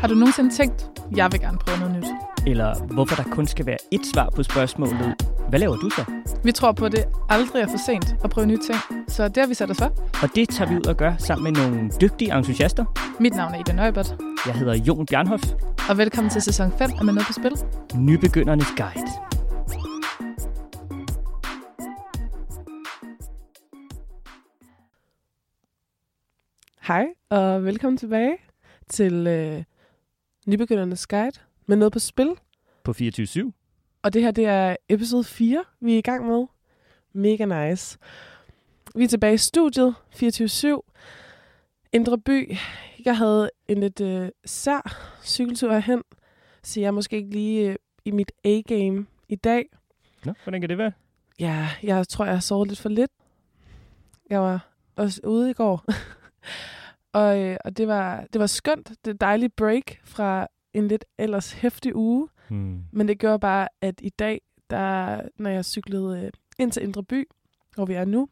Har du nogensinde tænkt, jeg vil gerne prøve noget nyt? Eller hvorfor der kun skal være ét svar på spørgsmålet, hvad laver du så? Vi tror på, at det aldrig er for sent at prøve nye ting, så det har vi sat os for. Og det tager vi ud og gør sammen med nogle dygtige entusiaster. Mit navn er Ida Nøjbert, Jeg hedder Jon Bjernhoff, og velkommen til sæson 5 af Med Noget på Spil. nybegyndernes guide. Hej, og velkommen tilbage til øh, Nybegyndernes Guide med noget på spil. På 24-7. Og det her, det er episode 4, vi er i gang med. Mega nice. Vi er tilbage i studiet, 24-7. Indre By. Jeg havde en lidt øh, sær cykeltur herhen, så jeg er måske ikke lige øh, i mit A-game i dag. Nå, hvordan kan det være? Ja, jeg tror, jeg har sovet lidt for lidt. Jeg var også ude i går. og øh, og det, var, det var skønt. Det er et dejligt break fra en lidt ellers hæftig uge. Hmm. Men det gjorde bare, at i dag, der, når jeg cyklede øh, ind til Indre By, hvor vi er nu,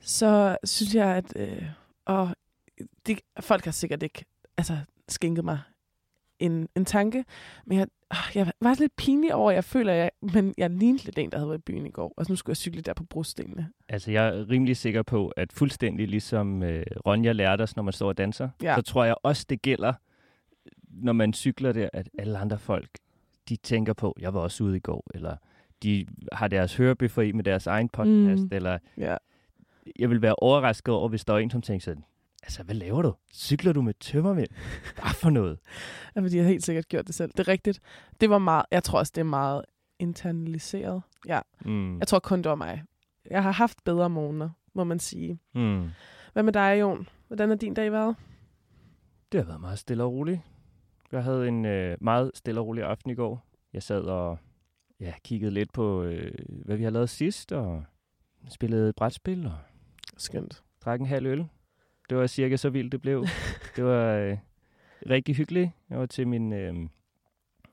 så synes jeg, at øh, og de, folk har sikkert ikke altså, skænket mig en, en tanke, men jeg, øh, jeg var lidt pinlig over, at jeg føler, at jeg, men jeg lignede lidt en, der havde været i byen i går, og så nu skulle jeg cykle der på brostenene. Altså, jeg er rimelig sikker på, at fuldstændig ligesom øh, Ronja lærte os, når man står og danser, Ja. så tror jeg også, det gælder, når man cykler der, at alle andre folk, de tænker på, jeg var også ude i går, eller de har deres hørebøffer i med deres egen podcast, Mm. eller Ja. jeg vil være overrasket over, hvis der var en, som tænkte sådan, altså, hvad laver du? Cykler du med tømmermænd? Hvad for noget? Ja, fordi jeg har helt sikkert gjort det selv. Det er rigtigt. Det var meget, jeg tror også, det er meget internaliseret. Ja, Mm. jeg tror kun, det var mig. Jeg har haft bedre måneder, må man sige. Mm. Hvad med dig, Jon? Hvordan har din dag været? Det har været meget stille og roligt. Jeg havde en øh, meget stille og rolig aften i går. Jeg sad og ja, kiggede lidt på, øh, hvad vi har lavet sidst, og spillede brætspil og Skønt. drak en halv øl. Det var cirka så vildt, det blev. det var øh, rigtig hyggeligt. Jeg var til min øh,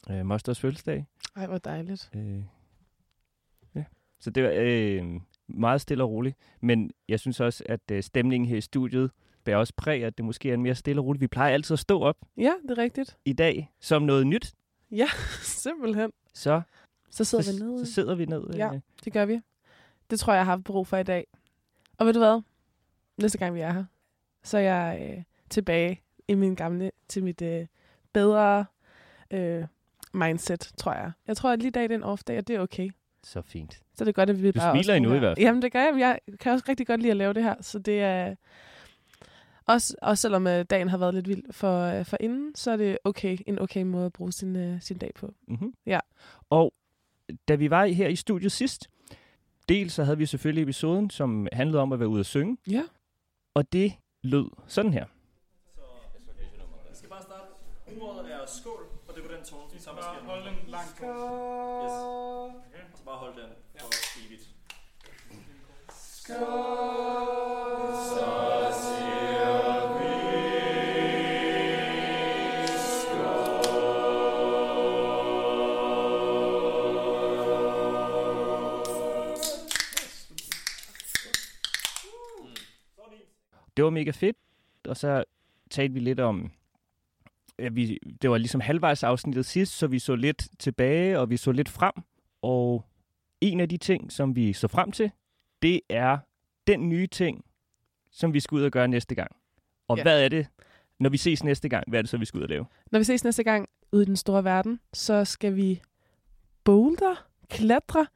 øh, mosters fødselsdag. Ej, hvor dejligt. Øh, ja. Så det var øh, meget stille og roligt. Men jeg synes også, at øh, stemningen her i studiet bærer også præg, at det måske er mere stille og roligt. Vi plejer altid at stå op Ja, det er rigtigt. i dag som noget nyt. Simpelthen. Så, Så sidder så, vi nede. så sidder vi ned. Ja. øh. Det gør vi. Det tror jeg, jeg har haft brug for i dag. Og ved du hvad? Næste gang vi er her, så jeg øh, tilbage i min gamle, til mit øh, bedre øh, mindset, tror jeg. Jeg tror, at lige dag det er en off-dag, og det er okay. Så fint. Så det er godt, at vi Du bare smiler også endnu i hvert fald. Jamen, det gør jeg. Jeg kan også rigtig godt lide at lave det her. Så det er... Også, også selvom øh, dagen har været lidt vild for, øh, for inden, så er det okay, en okay måde at bruge sin, øh, sin dag på. Mm-hmm. Ja. Og da vi var her i studiet sidst, dels så havde vi selvfølgelig episoden, som handlede om at være ude at synge, Ja. og det lød sådan her. Jeg skal bare starte. Ordet er skål, og det er på den tone, så man skal holde den langt på. Yes. Okay. Så bare hold den for evigt. Det var mega fedt, og så talte vi lidt om, ja, vi, det var ligesom halvvejs afsnittet sidst, så vi så lidt tilbage, og vi så lidt frem, og en af de ting, som vi så frem til, det er den nye ting, som vi skal ud og gøre næste gang. Og Ja. hvad er det, når vi ses næste gang, hvad er det så, vi skal ud og lave? Når vi ses næste gang ude i den store verden, så skal vi boulder, klatre.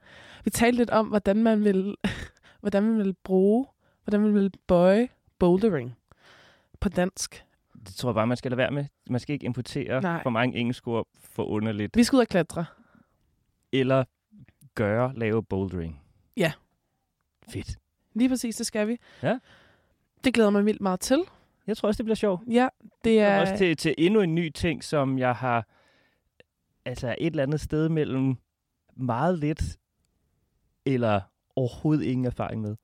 Vi talte lidt om, hvordan man vil, hvordan man vil bruge, hvordan man vil bøje bouldering på dansk. Det tror jeg bare, man skal lade være med. Man skal ikke importere Nej. for mange engelske ord for underligt. Vi skal ud og klatre. Eller gøre, lave bouldering. Ja. Fedt. Lige præcis, det skal vi. Ja. Det glæder mig vildt meget til. Jeg tror også, det bliver sjovt. Ja, det er... Også til, til endnu en ny ting, som jeg har altså et eller andet sted mellem meget lidt eller overhovedet ingen erfaring med.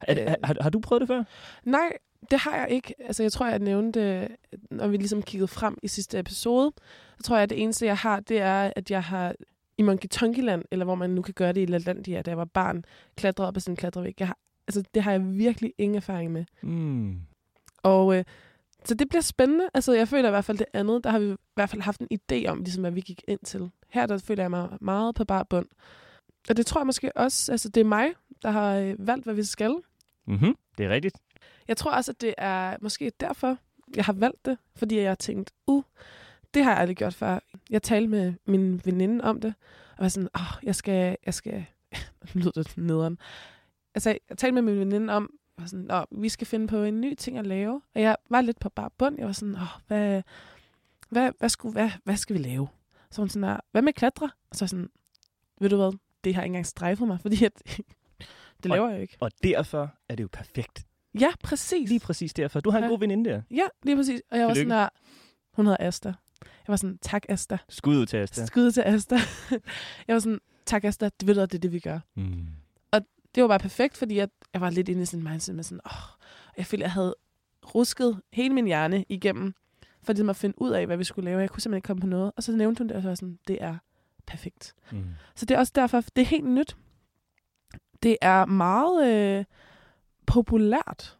Er, Øh. har, har du prøvet det før? Nej, det har jeg ikke. Altså, jeg tror, jeg nævnte, når vi ligesom kiggede frem i sidste episode, så tror jeg, at det eneste, jeg har, det er, at jeg har i Monkey eller hvor man nu kan gøre det i Lalandia, da jeg var barn, klatret op ad sådan en klatrevæg. Jeg har, altså, det har jeg virkelig ingen erfaring med. Mm. Og øh, Så det bliver spændende. Altså, jeg føler i hvert fald det andet, der har vi i hvert fald haft en idé om, ligesom hvad vi gik ind til. Her der føler jeg mig meget på bar bund. Og det tror jeg måske også, altså det er mig, der har øh, valgt, hvad vi skal. Mm-hmm. Det er rigtigt. Jeg tror også, at det er måske derfor, jeg har valgt det. Fordi jeg har tænkt, uh, det har jeg aldrig gjort før. Jeg talte med min veninde om det, og var sådan, åh, oh, jeg skal, jeg skal, lyder det nederen. Altså, jeg talte med min veninde om, var sådan, oh, vi skal finde på en ny ting at lave. Og jeg var lidt på bare bund. Jeg var sådan, åh, hvad, hvad, hvad, skulle, hvad, hvad skal vi lave? Så hun sådan, hvad med klatre? Og så sådan, ved du hvad, det har ikke engang strejfet mig, fordi at, det laver jeg ikke. Og derfor er det jo perfekt. Ja, præcis. Lige præcis derfor. Du har en Ja. god veninde der. Ja, lige præcis. Og jeg var sådan her, hun hedder Asta. Jeg var sådan, tak Asta. Skud ud til Asta. Skud til Asta. jeg var sådan, tak Asta, det ved du, det er det, vi gør. Mm. Det var bare perfekt, fordi jeg, jeg var lidt inde i sådan en mindset med sådan, åh, jeg følte, jeg havde rusket hele min hjerne igennem, for ligesom at finde ud af, hvad vi skulle lave. Jeg kunne simpelthen ikke komme på noget. Og så nævnte hun det, og så var sådan, det er perfekt. Mm. Så det er også derfor, det er helt nyt. Det er meget øh, populært.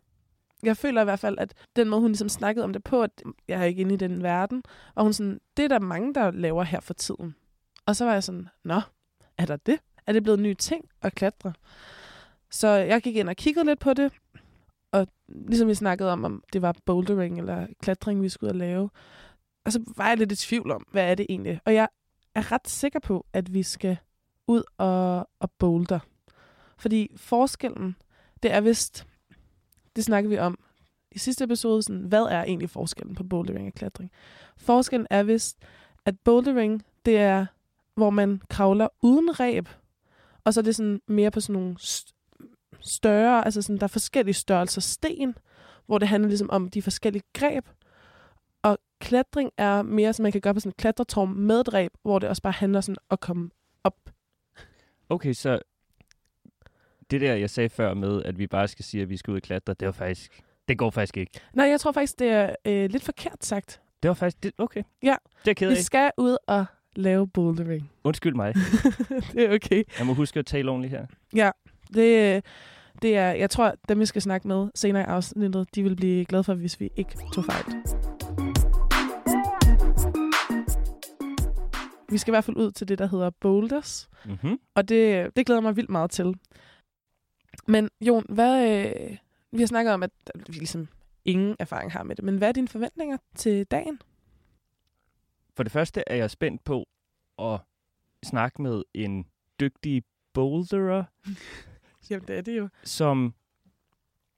Jeg føler i hvert fald, at den måde, hun ligesom snakkede om det på, at jeg er ikke inde i den verden, og hun sådan, det er der mange, der laver her for tiden. Og så var jeg sådan, nå, er der det? Er det blevet en ny ting at klatre? Så jeg gik ind og kiggede lidt på det, og ligesom vi snakkede om, om det var bouldering eller klatring, vi skulle ud og lave, og så var jeg lidt i tvivl om, hvad er det egentlig? Og jeg er ret sikker på, at vi skal ud og, og boulder. Fordi forskellen, det er vist, det snakker vi om i sidste episode, sådan, hvad er egentlig forskellen på bouldering og klatring? Forskellen er vist, at bouldering, det er, hvor man kravler uden ræb, og så er det sådan mere på sådan nogle større, altså sådan, der er forskellige størrelser sten, hvor det handler ligesom om de forskellige greb, og klatring er mere, som man kan gøre på sådan en klatretårn med dræb, hvor det også bare handler sådan at komme op. Okay, så det der, jeg sagde før med, at vi bare skal sige, at vi skal ud og klatre, det var faktisk... Det går faktisk ikke. Nej, jeg tror faktisk, det er øh, lidt forkert sagt. Det var faktisk... Det, okay. Ja. Det er jeg ked Vi af. skal ud og lave bouldering. Undskyld mig. det er okay. Jeg må huske at tale ordentligt her. Det, det er, jeg tror, dem vi skal snakke med senere i afsnittet, de vil blive glade for, hvis vi ikke tog fejl. Vi skal i hvert fald ud til det, der hedder boulders. Mm-hmm. Og det, det glæder mig vildt meget til. Men Jon, hvad, øh, vi har snakket om, at vi ligesom ingen erfaring har med det. Men hvad er dine forventninger til dagen? For det første er jeg spændt på at snakke med en dygtig boulderer, Jamen, det er det jo. som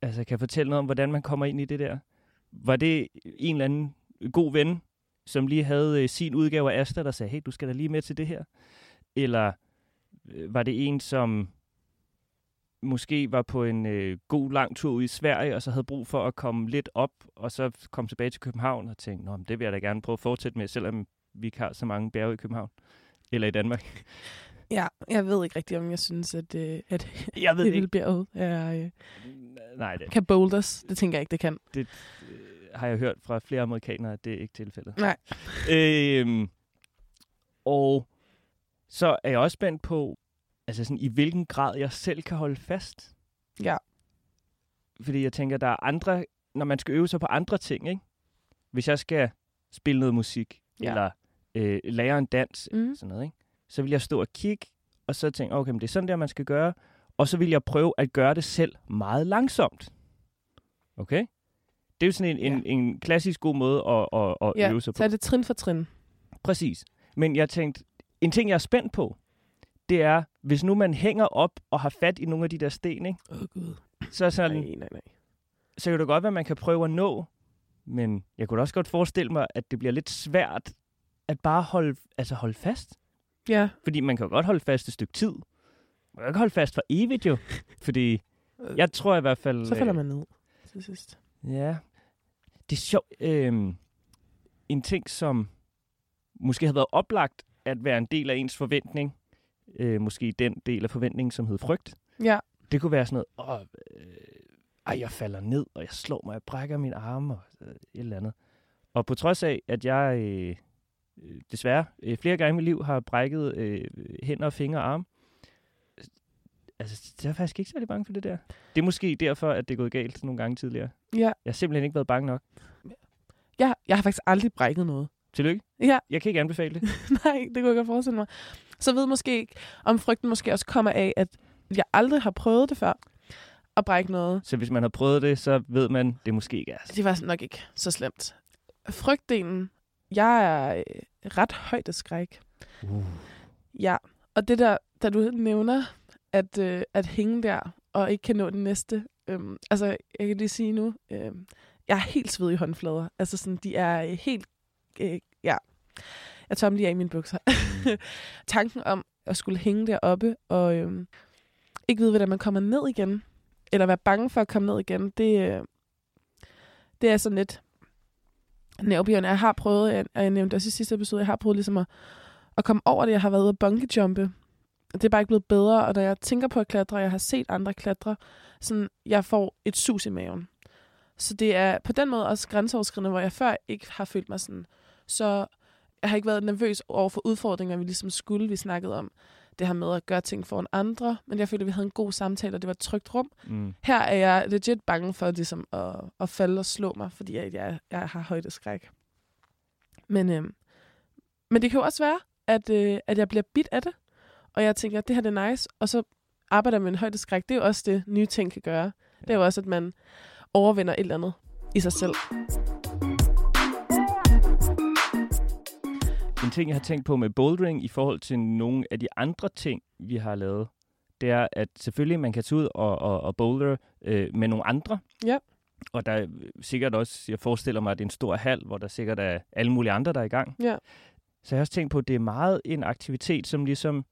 altså, kan fortælle noget om, hvordan man kommer ind i det der. Var det en eller anden god ven, som lige havde øh, sin udgave af Asta, der sagde, hey, du skal da lige med til det her? Eller øh, var det en, som måske var på en øh, god lang tur ud i Sverige, og så havde brug for at komme lidt op, og så kom tilbage til København og tænkte, Nå, men det vil jeg da gerne prøve at fortsætte med, selvom vi ikke har så mange bjerge i København. Eller i Danmark. Ja, jeg ved ikke rigtigt, om jeg synes, at, øh, at Jeg ved det ikke. Himmelbjerget er, øh, Nej, det, kan boulders. Det tænker jeg ikke, det kan. øh, har jeg hørt fra flere amerikanere, at det er ikke tilfældet. Nej. Øhm, og så er jeg også spændt på, altså sådan, i hvilken grad jeg selv kan holde fast. Ja. Fordi jeg tænker, der er andre, når man skal øve sig på andre ting, ikke? Hvis jeg skal spille noget musik, Ja. eller øh, lære en dans, Mm. sådan noget, ikke? så vil jeg stå og kigge, og så tænke, okay, men det er sådan der, man skal gøre. Og så vil jeg prøve at gøre det selv meget langsomt. Okay? Det er jo sådan en, Ja. en, en klassisk god måde at, at, at Ja, øve sig på. så er det trin for trin. Præcis. Men jeg tænkte, en ting, jeg er spændt på, det er, hvis nu man hænger op og har fat i nogle af de der sten, ikke? Åh, oh, Gud. så, er sådan, Nej, nej, nej. så kan det godt være, at man kan prøve at nå, men jeg kunne også godt forestille mig, at det bliver lidt svært at bare holde, altså holde fast. Ja. Fordi man kan jo godt holde fast et stykke tid. Man kan ikke holde fast for evigt jo. Fordi jeg tror i hvert fald... Så falder øh, man ned til sidst. Ja. Det er sjovt. Øh, en ting, som måske har været oplagt at være en del af ens forventning, øh, måske den del af forventningen, som hed frygt, Ja. det kunne være sådan noget, åh, øh, ej, jeg falder ned, og jeg slår mig, jeg brækker mine arme, og øh, et eller andet. Og på trods af, at jeg øh, desværre øh, flere gange i mit liv har brækket øh, hænder, fingre og arme, altså, jeg er faktisk ikke særlig bange for det der. Det er måske derfor, at det er gået galt nogle gange tidligere. Ja. Jeg har simpelthen ikke været bange nok. Jeg, jeg har faktisk aldrig brækket noget. Tillykke. Ja, Jeg kan ikke anbefale det. nej, det kunne jeg godt forestille mig. Så ved måske ikke, om frygten måske også kommer af, at jeg aldrig har prøvet det før. At brække noget. Så hvis man har prøvet det, så ved man, det måske ikke er. Det var nok ikke så slemt. Frygtdelen. Jeg er øh, ret højdeskræk. Uh. Ja, og det der, da du nævner, at, øh, at hænge der, og ikke kan nå den næste. Øhm, altså, jeg kan lige sige nu, øh, jeg er helt svedig i håndflader. Altså, sådan, de er helt, øh, ja, jeg dem lige af i mine bukser. Tanken om at skulle hænge deroppe, og øh, ikke vide, hvordan man kommer ned igen, eller være bange for at komme ned igen, det, øh, det er sådan lidt nervebjørn. Jeg har prøvet, og jeg nævnte også i sidste episode, jeg har prøvet ligesom at, at komme over det. Jeg har været ude at bungee-jumpe. Det er bare ikke blevet bedre, og når jeg tænker på at klatre, og jeg har set andre klatre, sådan, jeg får et sus i maven. Så det er på den måde også grænseoverskridende, hvor jeg før ikke har følt mig sådan. Så jeg har ikke været nervøs over for udfordringer, vi ligesom skulle. Vi snakkede om det her med at gøre ting foran andre, men jeg følte, at vi havde en god samtale, og det var et trygt rum. Mm. Her er jeg legit bange for ligesom, at, at falde og slå mig, fordi jeg, jeg, jeg har højdeskræk. Men, øh, men det kan jo også være, at, øh, at jeg bliver bit af det, og jeg tænker, at det her det er nice, og så arbejder med en højdeskræk. Det er jo også det, nye ting kan gøre. Det er jo også, at man overvinder et eller andet i sig selv. En ting, jeg har tænkt på med bouldering i forhold til nogle af de andre ting, vi har lavet, det er, at selvfølgelig man kan tage ud og, og, og boulder øh, med nogle andre. Ja. Og der er sikkert også, jeg forestiller mig, at det er en stor hal, hvor der sikkert er alle mulige andre, der er i gang. Ja. Så jeg har også tænkt på, at det er meget en aktivitet, som ligesom,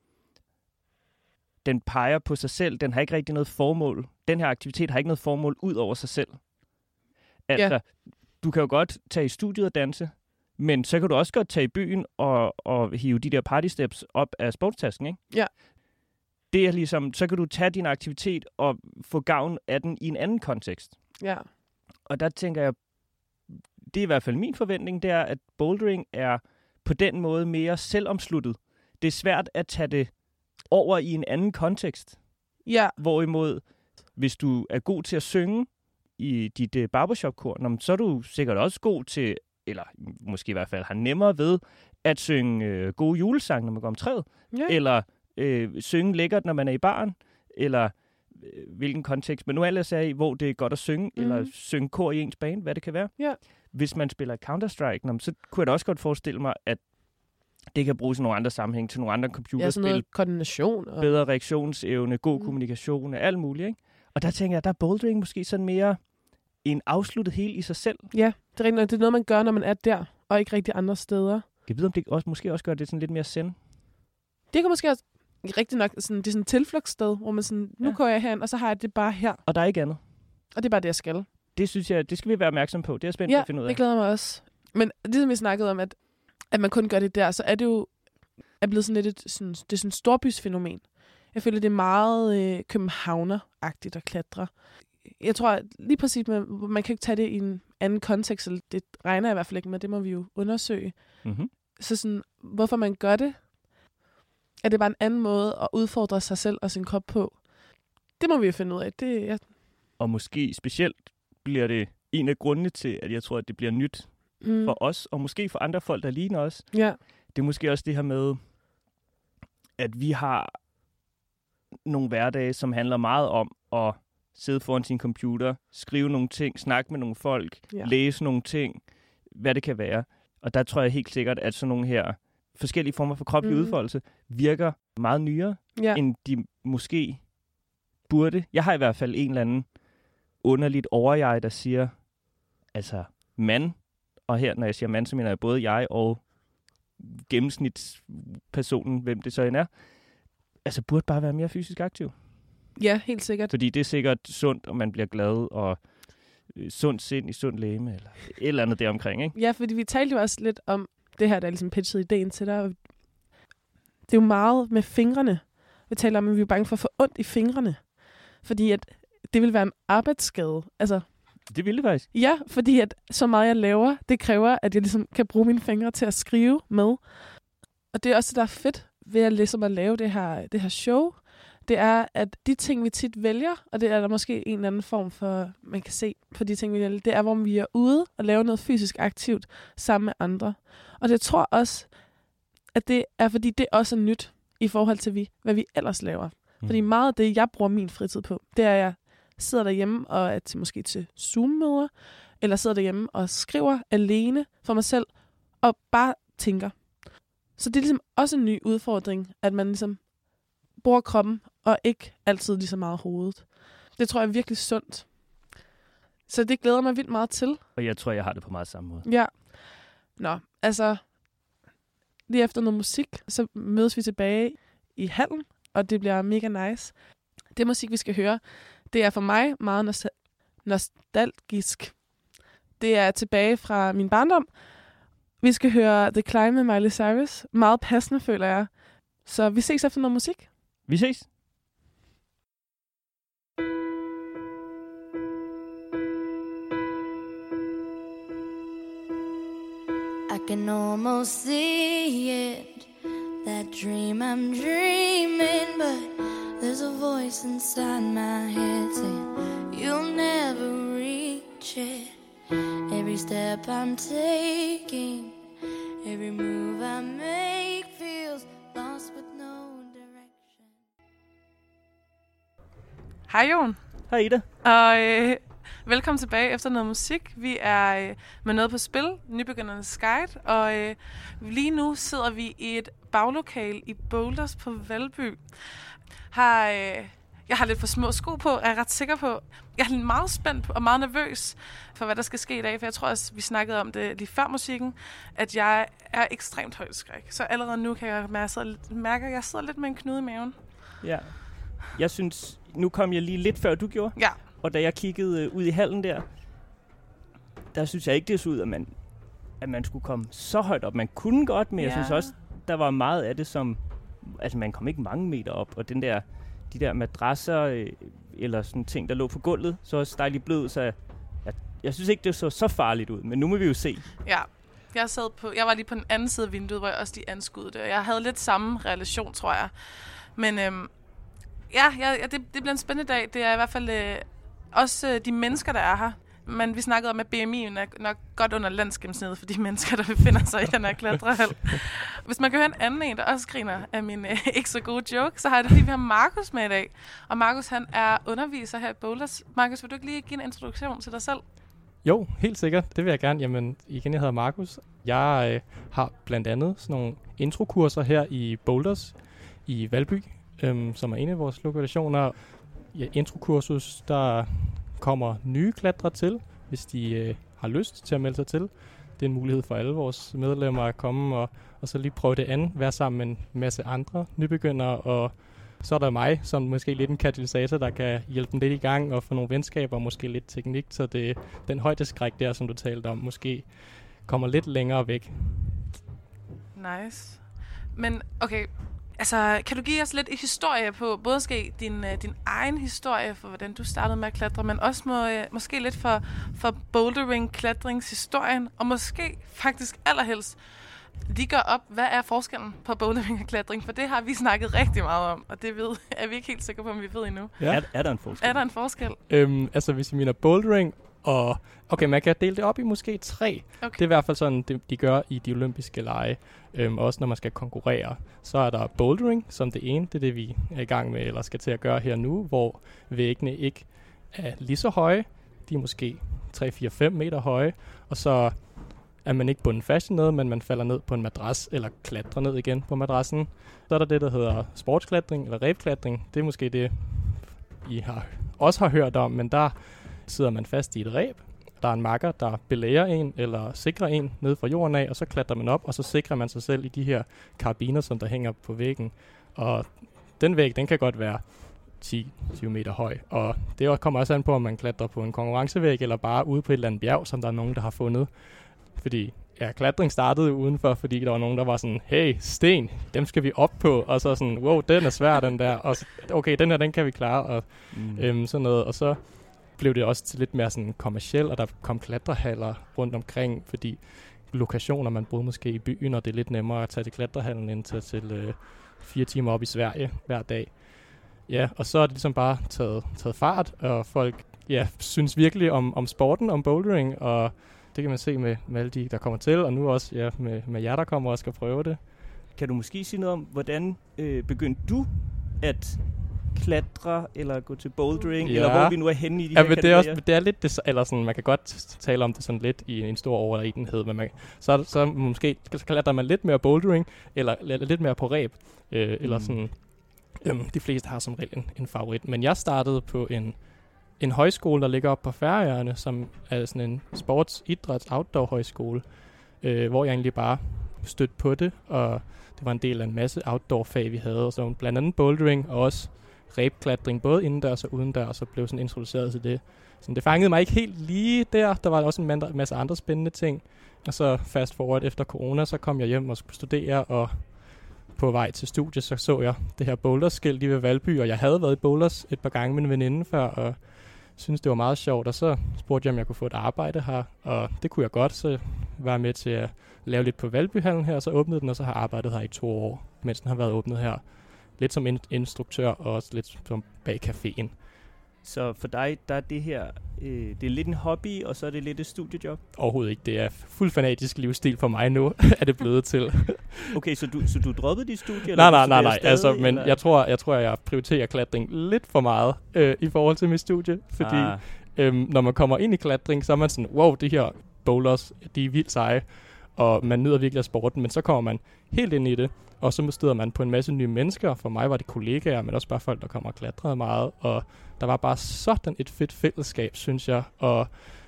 den peger på sig selv. Den har ikke rigtig noget formål. Den her aktivitet har ikke noget formål ud over sig selv. Altså, Ja. du kan jo godt tage i studiet og danse, men så kan du også godt tage i byen og, og hive de der party steps op af sportstasken, ikke? Ja. Det er ligesom, så kan du tage din aktivitet og få gavn af den i en anden kontekst. Ja. Og der tænker jeg, det er i hvert fald min forventning, det er, at bouldering er på den måde mere selvomsluttet. Det er svært at tage det over i en anden kontekst. Ja. Hvorimod, hvis du er god til at synge i dit uh, barbershop-kor, så er du sikkert også god til, eller måske i hvert fald har nemmere ved, at synge øh, gode julesange, når man går om træet, ja. eller øh, synge lækkert, når man er i baren, eller øh, hvilken kontekst man nu ellers er i, hvor det er godt at synge, mm. eller Mhm. synge kor i ens bane, hvad det kan være. Ja. Hvis man spiller Counter-Strike, så kunne jeg da også godt forestille mig, at det kan bruges i nogle andre sammenhæng, til nogle andre ja, sådan computerspil, noget koordination. Og... bedre reaktionsevne, god Mm. kommunikation, alt muligt. Ikke? Og der tænker jeg, der er bouldering måske sådan mere en afsluttet helt i sig selv. Ja, det er, rigtigt, det er noget, man gør, når man er der, og ikke rigtig andre steder. Jeg ved, om det også, måske også gør det sådan lidt mere send. Det kan måske også rigtig nok, sådan, det er sådan et tilflugtssted, hvor man sådan, nu Ja. går jeg hen, og så har jeg det bare her. Og der er ikke andet. Og det er bare det, jeg skal. Det synes jeg, det skal vi være opmærksom på. Det er på Ja, at finde ud af. det glæder mig også. Men ligesom vi snakkede om, at, at man kun gør det der, så er det jo er blevet sådan lidt et sådan, det er sådan et storbysfænomen. Jeg føler, det er meget øh, københavner-agtigt at klatre. Jeg tror lige præcis, man, man kan ikke tage det i en anden kontekst, eller det regner jeg i hvert fald ikke med, det må vi jo undersøge. Mm-hmm. Så sådan, hvorfor man gør det, er det bare en anden måde at udfordre sig selv og sin krop på. Det må vi jo finde ud af. Det, jeg, Og måske specielt bliver det en af grundene til, at jeg tror, at det bliver nyt mm, for os, og måske for andre folk, der ligner os. ja, Det er måske også det her med, at vi har nogle hverdage, som handler meget om at sidde foran sin computer, skrive nogle ting, snakke med nogle folk, Ja. læse nogle ting, hvad det kan være. Og der tror jeg helt sikkert, at sådan nogle her forskellige former for kropslig mm. udfoldelse virker meget nyere, ja. end de måske burde. Jeg har i hvert fald en eller anden underligt overjeg, der siger, altså mand, og her når jeg siger mand, så mener jeg både jeg og gennemsnitspersonen, hvem det så end er, altså burde bare være mere fysisk aktiv. Ja, helt sikkert. Fordi det er sikkert sundt, og man bliver glad, og øh, sundt sind i sundt læme, eller et eller andet deromkring, ikke? Ja, fordi vi talte jo også lidt om det her, der ligesom pitchede ideen til dig. og Det er jo meget med fingrene. Vi taler om, at vi er bange for at få ondt i fingrene. Fordi at det vil være en arbejdsskade. Altså, Det ville det faktisk. ja, fordi at så meget jeg laver, det kræver, at jeg ligesom kan bruge mine fingre til at skrive med. Og det er også det, der er fedt ved at, ligesom at lave det her, det her show. Det er, at de ting, vi tit vælger, og det er der måske en eller anden form for, man kan se på de ting, vi vælger, det er, hvor vi er ude og lave noget fysisk aktivt sammen med andre. Og det tror også, at det er, fordi det også er nyt i forhold til, vi, hvad vi ellers laver. Mm. Fordi meget af det, jeg bruger min fritid på, det er, at jeg sidder derhjemme og er til, måske til Zoom-møder, eller sidder derhjemme og skriver alene for mig selv, og bare tænker. Så det er ligesom også en ny udfordring, at man ligesom bruger kroppen, og ikke altid lige så meget hovedet. Det tror jeg er virkelig sundt. Så det glæder mig vildt meget til. Og jeg tror, jeg har det på meget samme måde. Ja. Nå, altså, lige efter noget musik, så mødes vi tilbage i hallen, og det bliver mega nice. Det musik, vi skal høre, det er for mig meget nostal- nostalgisk. Det er tilbage fra min barndom. Vi skal høre The Climb med Miley Cyrus. Meget passende, føler jeg. Så vi ses efter noget musik. Vi ses. Can almost see it, that dream I'm dreaming, but there's a voice inside my head saying you'll never reach it. Every step I'm taking, every move I make feels lost with no direction. Hej Jon, Hej Ida. og øh, velkommen tilbage efter noget musik. Vi er øh, med noget på spil, Nybegyndernes Guide, og øh, lige nu sidder vi i et baglokal i Boulders på Valby. Har, øh, jeg har lidt for små sko på, er jeg ret sikker på. Jeg er meget spændt og meget nervøs for, hvad der skal ske i dag, for jeg tror også, vi snakkede om det lige før musikken, at jeg er ekstremt højdeskræk. Så allerede nu kan jeg mærke, mærke, at jeg sidder lidt med en knude i maven. Ja. Jeg synes, nu kom jeg lige lidt før du gjorde, Ja, og da jeg kiggede øh, ud i hallen der, der synes jeg ikke, det så ud, at man, at man skulle komme så højt op. Man kunne godt, men jeg Ja. synes også, der var meget af det, som... Altså, man kom ikke mange meter op, og den der, de der madrasser, øh, eller sådan ting, der lå på gulvet, så også dejligt blød, så jeg, jeg, jeg synes ikke, det så så farligt ud, men nu må vi jo se. Ja, jeg, sad på, jeg var lige på den anden side af vinduet, hvor jeg også lige anskudde det. og Jeg havde lidt samme relation, tror jeg. Men øhm, ja, ja, ja det, det bliver en spændende dag. Det er i hvert fald øh, også øh, de mennesker, der er her. Men vi snakkede om, at BMI'en er nok godt under landsgennemsnittet for de mennesker, der befinder sig i den her klatrehal. Hvis man kan høre en anden en, der også griner af min øh, ikke så gode joke, så har jeg det lige, vi har Markus med i dag. Og Markus, han er underviser her i Boulders. Markus, vil du ikke lige give en introduktion til dig selv? Jo, helt sikkert. Det vil jeg gerne. Jamen, igen, jeg hedder Markus. Jeg øh, har blandt andet sådan nogle introkurser her i Boulders i Valby, øhm, som er en af vores lokationer. Ja, introkursus, der kommer nye klatre til, hvis de øh, har lyst til at melde sig til. Det er en mulighed for alle vores medlemmer at komme og, og så lige prøve det an, være sammen med en masse andre nybegyndere, og så er der mig, som måske lidt en katalysator, der kan hjælpe dem lidt i gang og få nogle venskaber og måske lidt teknik, så det den højdeskræk der, som du talte om, måske kommer lidt længere væk. Nice. Men okay, altså kan du give os lidt et historie på, både måske din, øh, din egen historie for, hvordan du startede med at klatre, men også må, øh, måske lidt for, for bouldering, klatringshistorien, og måske faktisk allerhelst lige gør op, hvad er forskellen på bouldering og klatring, for det har vi snakket rigtig meget om, og det ved, er vi ikke helt sikre på, om vi ved endnu. Ja. Er, er der en forskel? Er der en forskel? Øhm, altså hvis I mener bouldering, og okay, man kan dele det op i måske tre. Okay. Det er i hvert fald sådan, det, de gør i de olympiske lege, øhm, også når man skal konkurrere. Så er der bouldering som det ene, det er det, vi er i gang med, eller skal til at gøre her nu, hvor væggene ikke er lige så høje. De er måske 3-4-5 meter høje, og så er man ikke bundet fast i noget, men man falder ned på en madras, eller klatrer ned igen på madrassen. Så er der det, der hedder sportsklatring, eller rebklatring. Det er måske det, I har, også har hørt om, men der sidder man fast i et reb. Der er en makker, der belæger en eller sikrer en ned fra jorden af, og så klatrer man op, og så sikrer man sig selv i de her karabiner, som der hænger på væggen. Og den væg, den kan godt være 10-20 meter høj. Og det kommer også an på, om man klatrer på en konkurrencevæg, eller bare ude på et eller andet bjerg, som der er nogen, der har fundet. Fordi ja, klatring startede udenfor, fordi der var nogen, der var sådan, hey, sten, dem skal vi op på. Og så sådan, wow, den er svær, den der. Og okay, den her, den kan vi klare. Og Mm. øhm, sådan noget. Og så blev det også til lidt mere sådan kommersiel, og der kom klatrehaller rundt omkring, fordi lokationer, man boede måske i byen, og det er lidt nemmere at tage til klatrehallen, end til, til øh, fire timer op i Sverige hver dag. ja, og så er det ligesom bare taget, taget fart, og folk ja, synes virkelig om, om sporten, om bouldering, og det kan man se med, med alle de, der kommer til, og nu også ja, med, med jer, der kommer og skal prøve det. Kan du måske sige noget om, hvordan øh, begyndte du at klatre, eller gå til bouldering, Ja. eller hvor vi nu er henne i de Ja, her men det er, også, det er lidt det, eller sådan, man kan godt tale om det sådan lidt i en stor overegenhed, men man, så, så måske så klatrer man lidt mere bouldering, eller, eller lidt mere på ræb, øh, eller Mm. sådan, øhm, de fleste har som regel en, en favorit. Men jeg startede på en, en højskole, der ligger oppe på Færøerne, som er sådan en sports, idræts, outdoor højskole, øh, hvor jeg egentlig bare stødte på det, og det var en del af en masse outdoor-fag, vi havde, så blandt andet bouldering og også ræbklatring, både indendørs og udendørs, og blev sådan introduceret til det. Så det fangede mig ikke helt lige der. Der var også en masse andre spændende ting. Og så fast forward efter corona, så kom jeg hjem og skulle studere, og på vej til studiet, så så jeg det her boulderskilt lige ved Valby, og jeg havde været i boulders et par gange med en veninde før, og synes det var meget sjovt, og så spurgte jeg, om jeg kunne få et arbejde her, og det kunne jeg godt, så var jeg med til at lave lidt på Valbyhallen her, og så åbnede den, og så har jeg arbejdet her i to år, mens den har været åbnet her. Lidt som in- instruktør, og også lidt som bag caféen. Så for dig, der er det her, øh, det er lidt en hobby, og så er det lidt et studiejob. Overhovedet ikke. Det er fuld fanatisk livsstil for mig nu, er det blevet til. Okay, så du, så du droppede dit studie? nej, eller nej, nej, studerer nej. stadig, Altså, men eller? jeg tror, jeg tror, jeg prioriterer klatring lidt for meget øh, i forhold til mit studie. Fordi Ah, øhm, når man kommer ind i klatring, så er man sådan, wow, de her bowlers, de er vildt seje. Og man nyder virkelig af sporten, men så kommer man helt ind i det, og så støder man på en masse nye mennesker. For mig var det kollegaer, men også bare folk, der kommer og klatrede meget. Og der var bare sådan et fedt fællesskab, synes jeg. Og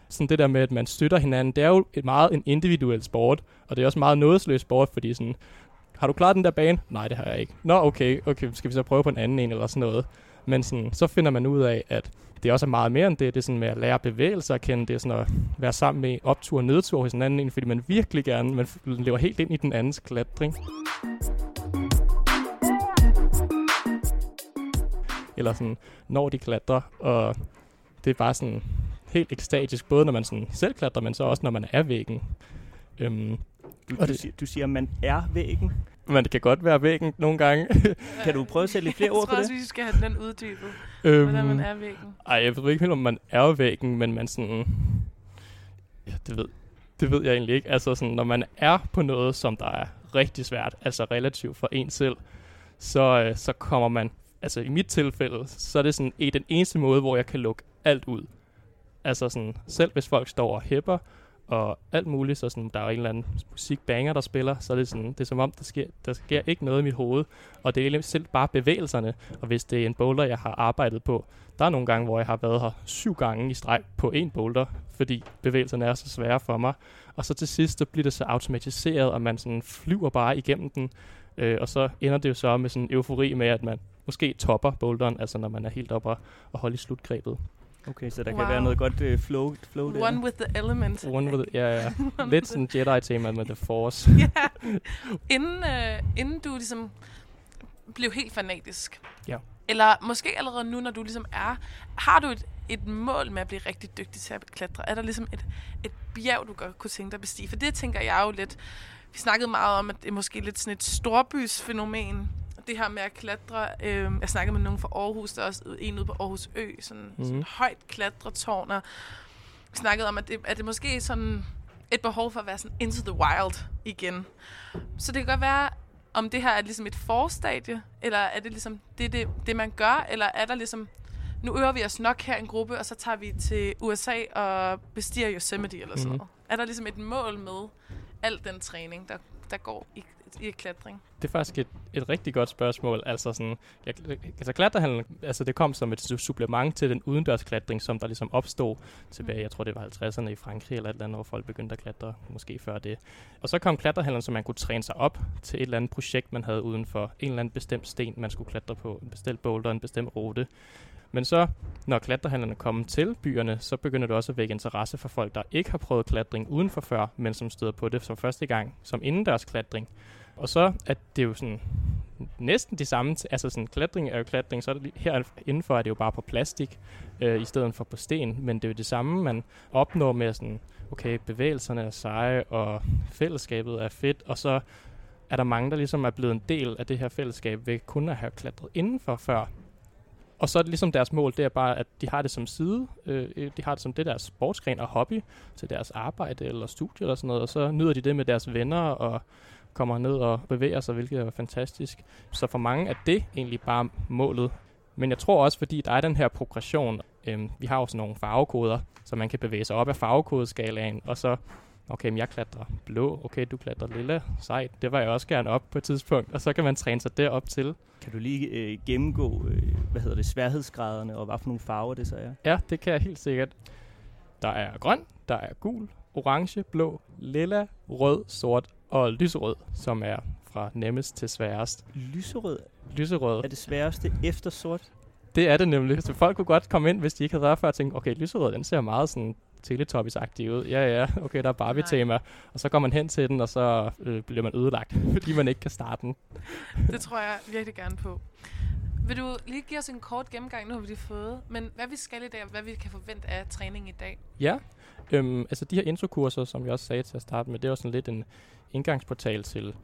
sådan det der med, at man støtter hinanden, det er jo et meget en individuel sport, og det er også meget nådesløs sport, fordi sådan, har du klaret den der bane? Nej, det har jeg ikke. Nå, okay, okay, skal vi så prøve på en anden en eller sådan noget. Men sådan, så finder man ud af, at det også er meget mere end det. Det er sådan med at lære bevægelser at kende. Det er sådan at være sammen med optur og nedtur hos en anden en, fordi man virkelig gerne, man lever helt ind i den andens klatring. Eller sådan, når de klatrer, og det er bare sådan helt ekstatisk, både når man sådan selv klatrer, men så også når man er væggen. Øhm, du, og du, det- siger, du siger, at man er væggen. men det kan godt være væggen nogle gange. Kan du prøve at sætte lidt flere jeg ord tror på også, det? vi skal have den uddybet, hvordan man øhm, er væggen. Ej, jeg ved ikke helt, om man er væggen, men man sådan... Ja, det ved, det ved jeg egentlig ikke. Altså sådan, når man er på noget, som der er rigtig svært, altså relativt for en selv, så, øh, så kommer man... Altså i mit tilfælde, så er det sådan et, den eneste måde, hvor jeg kan lukke alt ud. Altså sådan, selv hvis folk står og hæpper, og alt muligt, så sådan, der er en eller anden musikbanger, der spiller, så er det sådan, det er som om, der sker, der sker ikke noget i mit hoved, og det er selv bare bevægelserne, og hvis det er en boulder, jeg har arbejdet på, der er nogle gange, hvor jeg har været her syv gange i streg på en boulder, fordi bevægelserne er så svære for mig. Og så til sidst, så bliver det så automatiseret, og man sådan flyver bare igennem den. Øh, og så ender det jo så med sådan en eufori med, at man måske topper boulderen, altså når man er helt oppe og, holder i slutgrebet. Okay, så der Wow. kan være noget godt uh, flow, flow der. One with the element. One with, ja, ja. Lidt sådan Jedi-tema med The Force. ja. Inden, øh, inden du ligesom blev helt fanatisk. Ja. Eller måske allerede nu, når du ligesom er, har du et, et mål med at blive rigtig dygtig til at klatre? Er der ligesom et, et bjerg, du godt kunne tænke dig at bestige? For det tænker jeg jo lidt, vi snakkede meget om, at det er måske lidt sådan et storbysfænomen, det her med at klatre. Øh, jeg snakkede med nogen fra Aarhus, der er også en ude på Aarhus Ø, sådan, mm. sådan højt klatretårn, og snakkede om, at det, at det måske sådan et behov for at være sådan into the wild igen. Så det kan godt være, om det her er ligesom et forstadie, eller er det ligesom det, det, det man gør, eller er der ligesom, nu øver vi os nok her en gruppe, og så tager vi til USA og bestiger Yosemite eller sådan Mhm. noget. Er der ligesom et mål med al den træning, der, der går i, i klatring? Det er faktisk et, et rigtig godt spørgsmål. Altså, sådan, jeg, altså klatrehandlen, altså det kom som et su- supplement til den udendørsklatring, som der ligesom opstod tilbage, jeg tror det var 50'erne i Frankrig eller et eller andet, hvor folk begyndte at klatre, måske før det. Og så kom klatrehandlen, så man kunne træne sig op til et eller andet projekt, man havde uden for en eller anden bestemt sten, man skulle klatre på, en bestemt boulder, en bestemt rute. Men så, når klatrehandlerne kommer til byerne, så begynder det også at vække interesse for folk, der ikke har prøvet klatring udenfor før, men som støder på det som første gang, som indendørsklatring. Og så at det er jo sådan næsten det samme, altså sådan klatring er jo klatring, så er det lige- her indenfor er det jo bare på plastik, øh, i stedet for på sten, men det er jo det samme, man opnår med sådan, okay, bevægelserne er seje, og fællesskabet er fedt, og så er der mange, der ligesom er blevet en del af det her fællesskab ved kun at have klatret indenfor før. og så er det ligesom deres mål, det er bare, at de har det som side, øh, de har det som det deres sportsgren og hobby til deres arbejde eller studie eller sådan noget, og så nyder de det med deres venner og kommer ned og bevæger sig, hvilket er fantastisk. Så for mange er det egentlig bare målet. Men jeg tror også, fordi der er den her progression, øh, vi har også nogle farvekoder, så man kan bevæge sig op af farvekodeskalaen, og så okay, men jeg klatrer blå, okay, du klatrer lilla, sejt, det var jeg også gerne op på et tidspunkt, og så kan man træne sig derop til. Kan du lige øh, gennemgå, øh, hvad hedder det, sværhedsgraderne, og hvad for nogle farver det så er? Ja, det kan jeg helt sikkert. Der er grøn, der er gul, orange, blå, lilla, rød, sort og lyserød, som er fra nemmest til sværest. Lyserød Lyserød, er det sværeste efter sort? det er det nemlig. Så folk kunne godt komme ind, hvis de ikke havde været før, og tænke, okay, lyserød, den ser meget sådan teletubbies-agtig ud. Ja, ja, okay, der er Barbie-tema. Og så går man hen til den, og så øh, bliver man ødelagt, fordi man ikke kan starte den. Det tror jeg virkelig gerne på. Vil du lige give os en kort gennemgang, nu har vi lige fået, men hvad vi skal i dag, og hvad vi kan forvente af træning i dag? Ja, øhm, altså de her introkurser, som jeg også sagde til at starte med, det er jo sådan lidt en indgangsportal til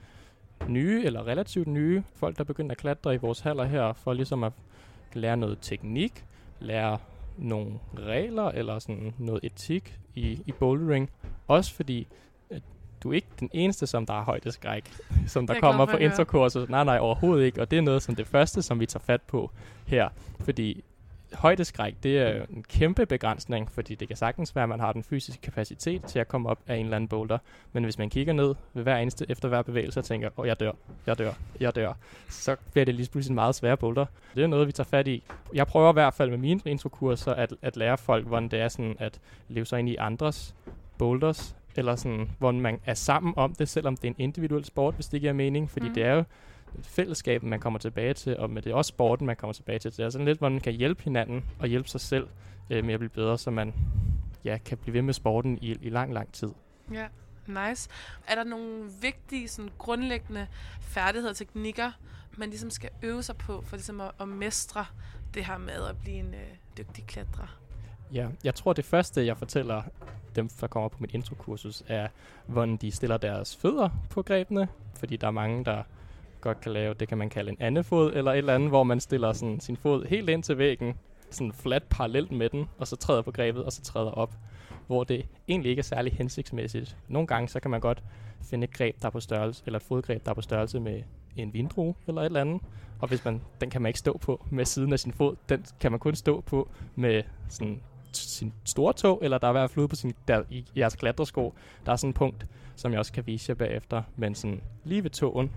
nye eller relativt nye folk, der begynder at klatre i vores haller her, for ligesom at lære noget teknik, lære nogle regler eller sådan noget etik i, i bouldering. Også fordi, at du er ikke den eneste, som der har højdeskræk, som der er jeg kommer på introkurset. Nej, nej, overhovedet ikke. Og det er noget som det første, som vi tager fat på her. Fordi højdeskræk, det er en kæmpe begrænsning, fordi det kan sagtens være, at man har den fysiske kapacitet til at komme op af en eller anden boulder. Men hvis man kigger ned ved hver eneste, efter hver bevægelse og tænker, åh, oh, jeg dør, jeg dør, jeg dør, så bliver det lige pludselig en meget svær boulder. Det er noget, vi tager fat i. Jeg prøver i hvert fald med mine introkurser at, at lære folk, hvordan det er sådan at leve sig ind i andres boulders, eller sådan, hvordan man er sammen om det, selvom det er en individuel sport, hvis det giver mening, fordi mm. det er jo fællesskabet, man kommer tilbage til, og med det er også sporten, man kommer tilbage til. Det er sådan lidt, hvor man kan hjælpe hinanden og hjælpe sig selv øh, med at blive bedre, så man ja, kan blive ved med sporten i, i lang, lang tid. Ja, nice. Er der nogle vigtige, sådan grundlæggende færdigheder og teknikker, man ligesom skal øve sig på, for ligesom at, at mestre det her med at blive en øh, dygtig klatrer? Ja, jeg tror det første, jeg fortæller dem, der kommer på mit introkursus, er, hvordan de stiller deres fødder på grebene, fordi der er mange, der godt kan lave, det kan man kalde en andefod, eller et eller andet, hvor man stiller sådan sin fod helt ind til væggen, sådan fladt parallelt med den, og så træder på grebet, og så træder op, hvor det egentlig ikke er særlig hensigtsmæssigt. Nogle gange, så kan man godt finde et greb, der er på størrelse, eller et fodgreb, der er på størrelse med en vindrue, eller et eller andet, og hvis man, den kan man ikke stå på med siden af sin fod, den kan man kun stå på med sådan sin store tog, eller der er i hvert fald ude på sin, der, i jeres klatresko, der er sådan en punkt, som jeg også kan vise jer bagefter, men sådan lige ved tåen,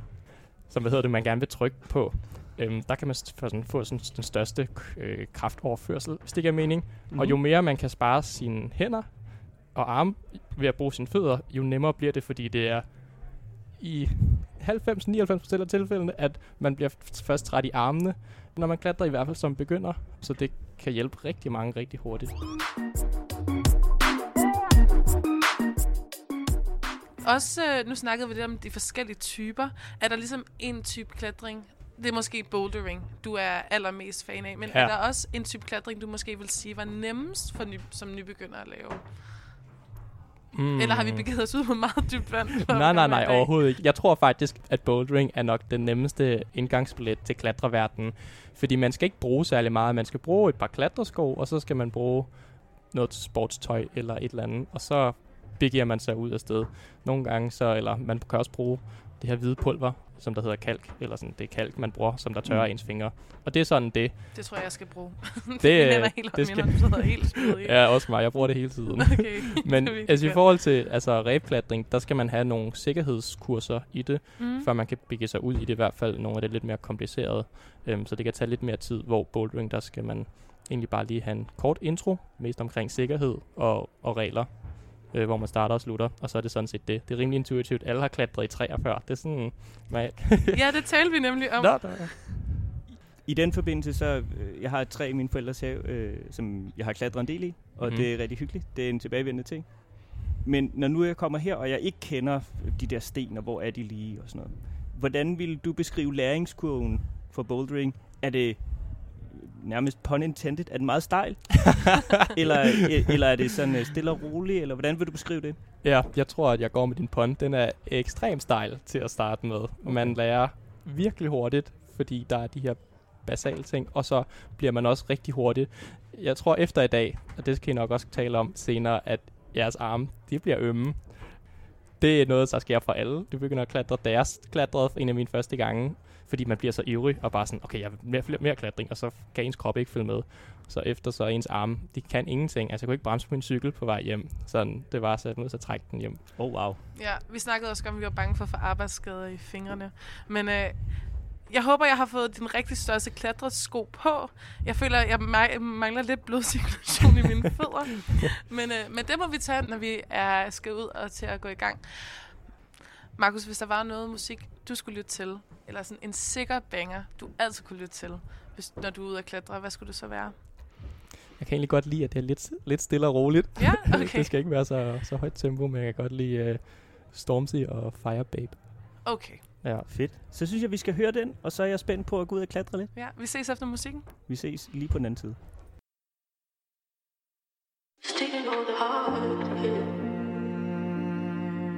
som hvad hedder det, man gerne vil trykke på, øhm, der kan man få sådan, få sådan den største øh, kraftoverførsel, hvis det giver mening. Mm. Og jo mere man kan spare sine hænder og arme ved at bruge sine fødder, jo nemmere bliver det, fordi det er i 90-99% af tilfældene, at man bliver først træt i armene, når man klatrer i hvert fald som begynder, så det kan hjælpe rigtig mange rigtig hurtigt. Også, øh, nu snakkede vi lidt om de forskellige typer. Er der ligesom en type klatring, det er måske bouldering, du er allermest fan af, men Ja. er der også en type klatring, du måske vil sige var nemmest for ny, som nybegynder at lave? Mm. Eller har vi begivet os ud på meget dybt vand? Nej, nej, nej, overhovedet ikke. Jeg tror faktisk, at bouldering er nok den nemmeste indgangsbillet til klatreverdenen. Fordi man skal ikke bruge særlig meget. Man skal bruge et par klatresko, og så skal man bruge noget sportstøj eller et eller andet. Og så begiver man sig ud af sted. Nogle gange så, eller man kan også bruge det her hvide pulver, som der hedder kalk, eller sådan, det er kalk, man bruger, som der tørrer Mm. ens fingre. Og det er sådan det. Det tror jeg, jeg skal bruge. Det, øh, hænder er helt, det det skal- helt. Ja, også mig. Jeg bruger det hele tiden. Okay. Men Det altså i forhold til altså, ræbklatring, der skal man have nogle sikkerhedskurser i det, Mm. før man kan begive sig ud i det, i hvert fald nogle af det lidt mere komplicerede. Øhm, så det kan tage lidt mere tid, hvor bouldering, der skal man egentlig bare lige have en kort intro, mest omkring sikkerhed og, og regler, øh, hvor man starter og slutter, og så er det sådan set det. Det er rimelig intuitivt. Alle har klatret i træer før. Det er sådan... Man, Ja, det talte vi nemlig om. Nå, der, I den forbindelse, så øh, jeg har et træ i min forældres have, øh, som jeg har klatret en del i, og mm. det er rigtig hyggeligt. Det er en tilbagevendende ting. Men når nu jeg kommer her, og jeg ikke kender de der sten, og hvor er de lige og sådan noget. Hvordan vil du beskrive læringskurven for bouldering? Er det nærmest pun intended? Er den meget stejl? eller, e- eller er det sådan øh, stille og roligt? Eller hvordan vil du beskrive det? Ja, jeg tror, at jeg går med din pond. Den er ekstremt stejl til at starte med. Man lærer virkelig hurtigt, fordi der er de her basale ting, og så bliver man også rigtig hurtigt. Jeg tror efter i dag, og det skal I nok også tale om senere, at jeres arme, de bliver ømme. Det er noget, der sker for alle. Du begynder at klatre. Da jeg klatrede en af mine første gange, fordi man bliver så ivrig og bare sådan, okay, jeg vil mere, mere, klatring, og så kan ens krop ikke følge med. Så efter så ens arme, de kan ingenting. Altså, jeg kunne ikke bremse på min cykel på vej hjem. Sådan, det var så jeg nødt til at trække den hjem. Oh, wow. Ja, vi snakkede også om, at vi var bange for at få arbejdsskader i fingrene. Men øh, jeg håber, jeg har fået din rigtig største klatresko på. Jeg føler, jeg ma- mangler lidt blodcirkulation i mine fødder. Men, øh, men det må vi tage, når vi er, skal ud og til at gå i gang. Markus, hvis der var noget musik, du skulle lytte til, eller sådan en sikker banger, du altid kunne lytte til, hvis, når du er ude at klatre, hvad skulle det så være? Jeg kan egentlig godt lide, at det er lidt, lidt stille og roligt. Ja, okay. det skal ikke være så, så højt tempo, men jeg kan godt lide uh, Stormzy og Fire Babe. Okay. Ja. Fedt. Så synes jeg, vi skal høre den, og så er jeg spændt på at gå ud og klatre lidt. Ja, vi ses efter musikken. Vi ses lige på den anden side. Sticking all the heart, sticking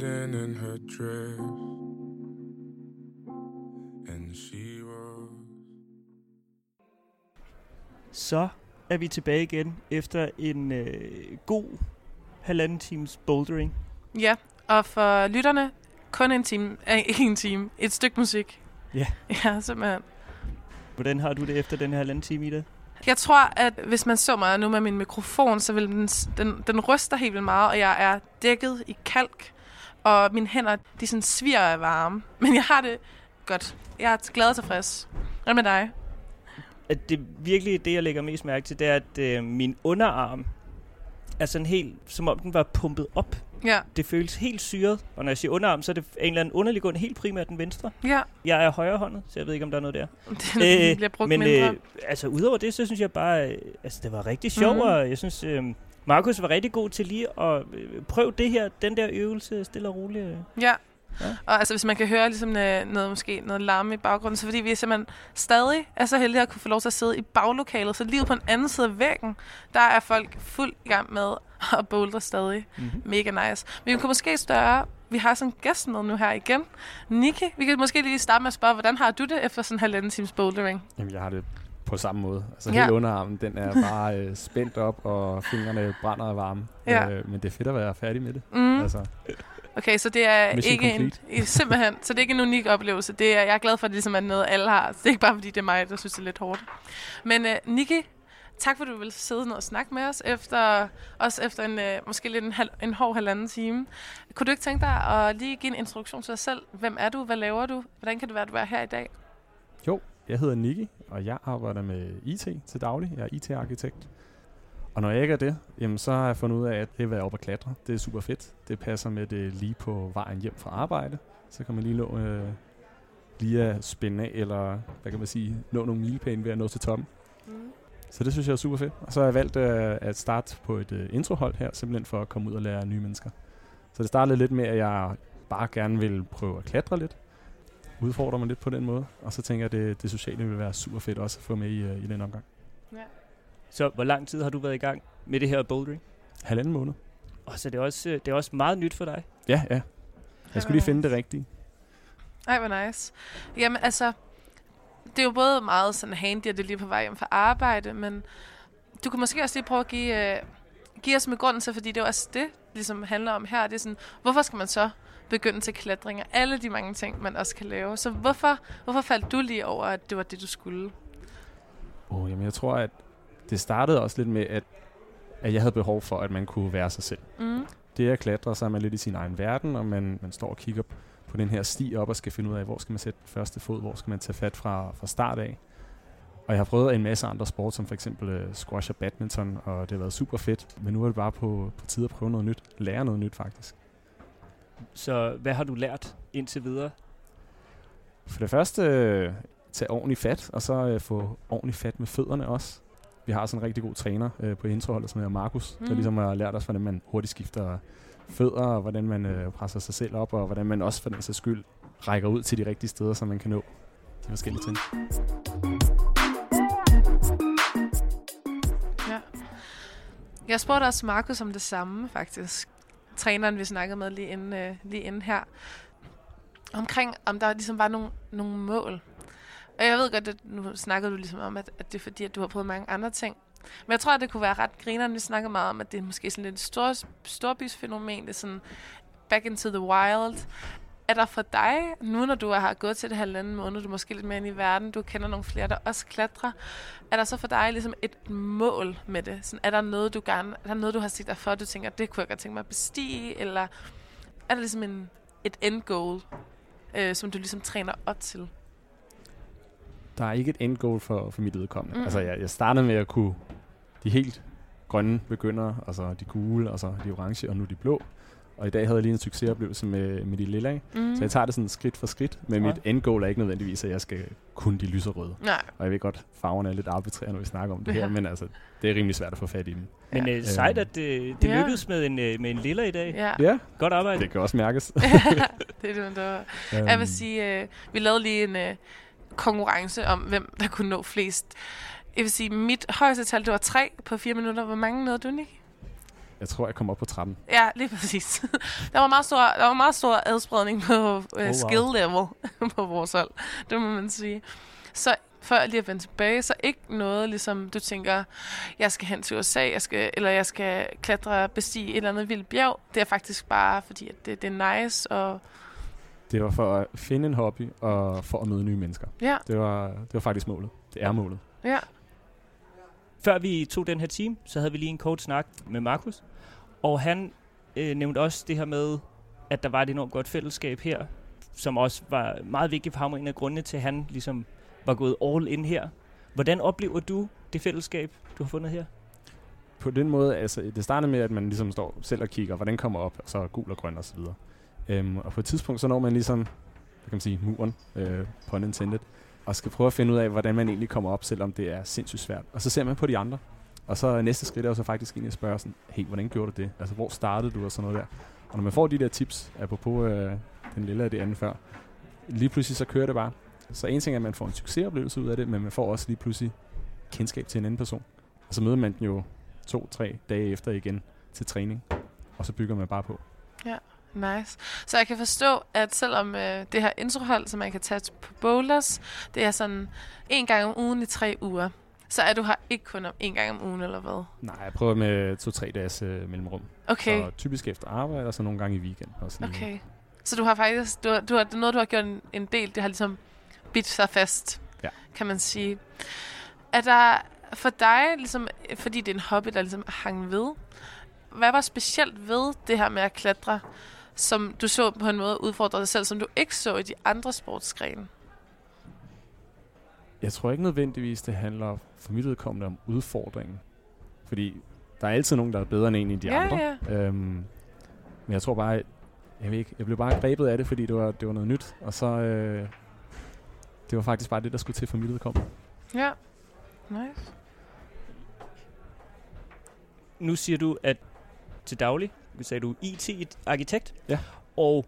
standing in her dress, and she was. Så er vi tilbage igen efter en øh, god halvanden times bouldering. Ja, og for lytterne, kun en time, øh, en time, et stykke musik. Ja. Ja, simpelthen. Hvordan har du det efter den her halvanden time, Ida? Jeg tror, at hvis man så mig nu med min mikrofon, så vil den, den, den ryster helt vildt meget, og jeg er dækket i kalk, og mine hænder, de sådan sviger af varme. Men jeg har det godt. Jeg er glad og tilfreds. Hvad med dig? At det virkelig det, jeg lægger mest mærke til, det er, at øh, min underarm er sådan helt, som om den var pumpet op. Ja, Det føles helt syret, og når jeg siger underarm, så er det en eller anden underlig grund helt primært den venstre. ja. Jeg er højrehåndet, så jeg ved ikke, om der er noget der. Den bliver brugt men mindre. Øh, altså, udover det, så synes jeg bare, øh, altså, det var rigtig sjovt, mm. og jeg synes, øh, Markus var rigtig god til lige at øh, prøve det her, den der øvelse, stille og roligt. øh. Ja. Ja. Og altså, hvis man kan høre ligesom, øh, noget, måske noget larme i baggrunden, så fordi vi er simpelthen stadig er så heldige at kunne få lov til at sidde i baglokalet. Så lige på den anden side af væggen, der er folk fuld i gang med at bouldre stadig. Mm-hmm. Mega nice. Men vi kunne måske større... Vi har sådan en gæst med nu her igen. Niki, vi kan måske lige starte med at spørge, hvordan har du det efter sådan en halvanden times bouldering? Jamen, jeg har det på samme måde. Altså, Ja. hele underarmen, den er bare øh, spændt op, og fingrene brænder af varme. Ja. Øh, men det er fedt at være færdig med det. Mm. Altså, Okay, så det er Mission ikke en, simpelthen, så det er ikke en unik oplevelse. Det er, jeg er glad for, at det ligesom er noget, alle har. Så det er ikke bare, fordi det er mig, der synes, det er lidt hårdt. Men uh, Niki, tak for, at du vil sidde ned og snakke med os, efter, også efter en, uh, måske lidt en, halv, en hård halvanden time. Kunne du ikke tænke dig at lige give en introduktion til dig selv? Hvem er du? Hvad laver du? Hvordan kan det være, at du er her i dag? jo, jeg hedder Niki, og jeg arbejder med IT til daglig. Jeg er IT-arkitekt. Og når jeg ikke er det, jamen, så har jeg fundet ud af, at det at være oppe og klatre, det er super fedt. Det passer med det lige på vejen hjem fra arbejde. Så kan man lige nå øh, lige at spænde af, eller hvad kan man sige, nå nogle milepæne ved at nå til toppen. Mm. Så det synes jeg er super fedt. Og så har jeg valgt øh, at starte på et øh, introhold her, simpelthen for at komme ud og lære nye mennesker. Så det startede lidt med, at jeg bare gerne ville prøve at klatre lidt. Udfordre mig lidt på den måde. Og så tænker jeg, at det, det sociale vil være super fedt også at få med i, øh, i den omgang. Så hvor lang tid har du været i gang med det her bouldering? Halvanden måned. Og så det er også, øh, det er også meget nyt for dig. Ja, ja. Jeg skulle lige finde det rigtige. Ej, hvor nice. Jamen, altså, det er jo både meget sådan handy, at det er lige på vej hjem fra arbejde, men du kunne måske også lige prøve at give, øh, give os med grunden til, fordi det er jo også det, ligesom handler om her. Det er sådan, hvorfor skal man så begynde til klatring og alle de mange ting, man også kan lave. Så hvorfor, hvorfor faldt du lige over, at det var det, du skulle? Oh, jamen, jeg tror, at det startede også lidt med, at, at jeg havde behov for, at man kunne være sig selv. Mm. Det at klatre, så er man lidt i sin egen verden, og man, man står og kigger på den her sti op og skal finde ud af, hvor skal man sætte første fod, hvor skal man tage fat fra, fra start af. Og jeg har prøvet en masse andre sport, som for eksempel uh, squash og badminton, og det har været super fedt. Men nu er det bare på, på tide at prøve noget nyt. Lære noget nyt, faktisk. Så hvad har du lært indtil videre? For det første, øh, tage ordentligt fat, og så øh, få ordentligt fat med fødderne også. Vi har sådan en rigtig god træner øh, på introholdet, som hedder Markus, mm. der ligesom har lært os, hvordan man hurtigt skifter fødder, og hvordan man øh, presser sig selv op, og hvordan man også for den sags skyld rækker ud til de rigtige steder, så man kan nå de forskellige ting. Ja. Jeg spurgte også Markus om det samme, faktisk. Træneren, vi snakkede med lige inden, øh, lige inden her. Omkring, om der ligesom var nogle, nogle mål. Og jeg ved godt, at nu snakkede du ligesom om, at, at det er fordi, at du har prøvet mange andre ting. Men jeg tror, at det kunne være ret grineren. Vi snakker meget om, at det er måske sådan lidt et stor, storbysfænomen. Det er sådan back into the wild. Er der for dig, nu når du har gået til det halvanden måned, du er måske lidt mere ind i verden, du kender nogle flere, der også klatrer, er der så for dig ligesom et mål med det? Sådan, er der noget, du gerne, er der noget, du har set dig for, du tænker, det kunne jeg godt tænke mig at bestige, eller er der ligesom en, et end goal, øh, som du ligesom træner op til? Der er ikke et end goal for, for mit udkommende. Mm. Mm. Altså, jeg, jeg startede med at kunne de helt grønne begynder, altså de gule, og så de orange, og nu de blå. Og i dag havde jeg lige en succesoplevelse med, med de lilla. Mm. Så jeg tager det sådan skridt for skridt, men Ja. mit end goal er ikke nødvendigvis, at jeg skal kunne de lyserøde. Nej. Og jeg ved godt, farverne er lidt arbitrære, når vi snakker om det her, Ja. men altså, det er rimelig svært at få fat i dem. Men Ja. øh, sejt, at det, det Ja. lykkedes med en, øh, med en lilla i dag. Ja, Ja, Godt arbejde. det kan også mærkes. det er det, der var. Jeg Øhm, vil sige, øh, vi lavede lige en øh, konkurrence om, hvem der kunne nå flest. Jeg vil sige, mit højeste tal, det var tre på fire minutter. Hvor mange nåede du, Nick? Jeg tror, jeg kommer op på 13. Ja, lige præcis. der var meget stor, der var meget stor adspredning på øh, oh, wow. skill level på vores hold. Det må man sige. Så før lige at vende tilbage, så ikke noget, ligesom du tænker, jeg skal hen til USA, jeg skal, eller jeg skal klatre, bestige et eller andet vildt bjerg. Det er faktisk bare, fordi at det, det er nice, og Det var for at finde en hobby, og for at møde nye mennesker. ja, Det var, det var faktisk målet. Det er målet. ja. Før vi tog den her team, så havde vi lige en kort snak med Markus. Og han øh, nævnte også det her med, at der var et enormt godt fællesskab her, som også var meget vigtigt for ham, og en af grundene til, at han ligesom var gået all in her. Hvordan oplever du det fællesskab, du har fundet her? På den måde, altså, det startede med, at man ligesom står selv og kigger, hvordan kommer op, og så er gul og grøn og så videre. Øhm, og på et tidspunkt, så når man ligesom, hvad kan man sige, muren, øh, pun intended, og skal prøve at finde ud af, hvordan man egentlig kommer op, selvom det er sindssygt svært. Og så ser man på de andre. Og så næste skridt er jo så faktisk egentlig at spørge sådan, hey, hvordan gjorde du det? Altså, hvor startede du og sådan noget der? Og når man får de der tips, apropos øh, den lille af det andet før, lige pludselig så kører det bare. Så en ting er, at man får en succesoplevelse ud af det, men man får også lige pludselig kendskab til en anden person. Og så møder man den jo to-tre dage efter igen til træning. Og så bygger man bare på. Ja. Nice. Så jeg kan forstå, at selvom øh, det her introhold, som man kan tage på boulders, det er sådan en gang om ugen i tre uger, så er du her ikke kun om en gang om ugen, eller hvad? Nej, jeg prøver med to-tre dages øh, mellemrum. Okay, Så typisk efter arbejde, og så nogle gange i weekend. Og sådan okay. Så du har faktisk, du har, du har, det er noget, du har gjort en, en del, det har ligesom bidt sig fast, Ja. kan man sige. Er der for dig, ligesom, fordi det er en hobby, der ligesom hang ved, hvad var specielt ved det her med at klatre, som du så på en måde udfordrede dig selv, som du ikke så i de andre sportsgrene? Jeg tror ikke nødvendigvis, det handler for mit udkommende om udfordringen. Fordi der er altid nogen, der er bedre end en end de Ja, andre. ja. Øhm, men jeg tror bare, jeg ved ikke, jeg blev bare grebet af det, fordi det var, det var noget nyt. Og så, øh, det var faktisk bare det, der skulle til for mit udkommende. Ja. Nice. Nu siger du, at til daglig, sagde du IT-arkitekt. Ja. Og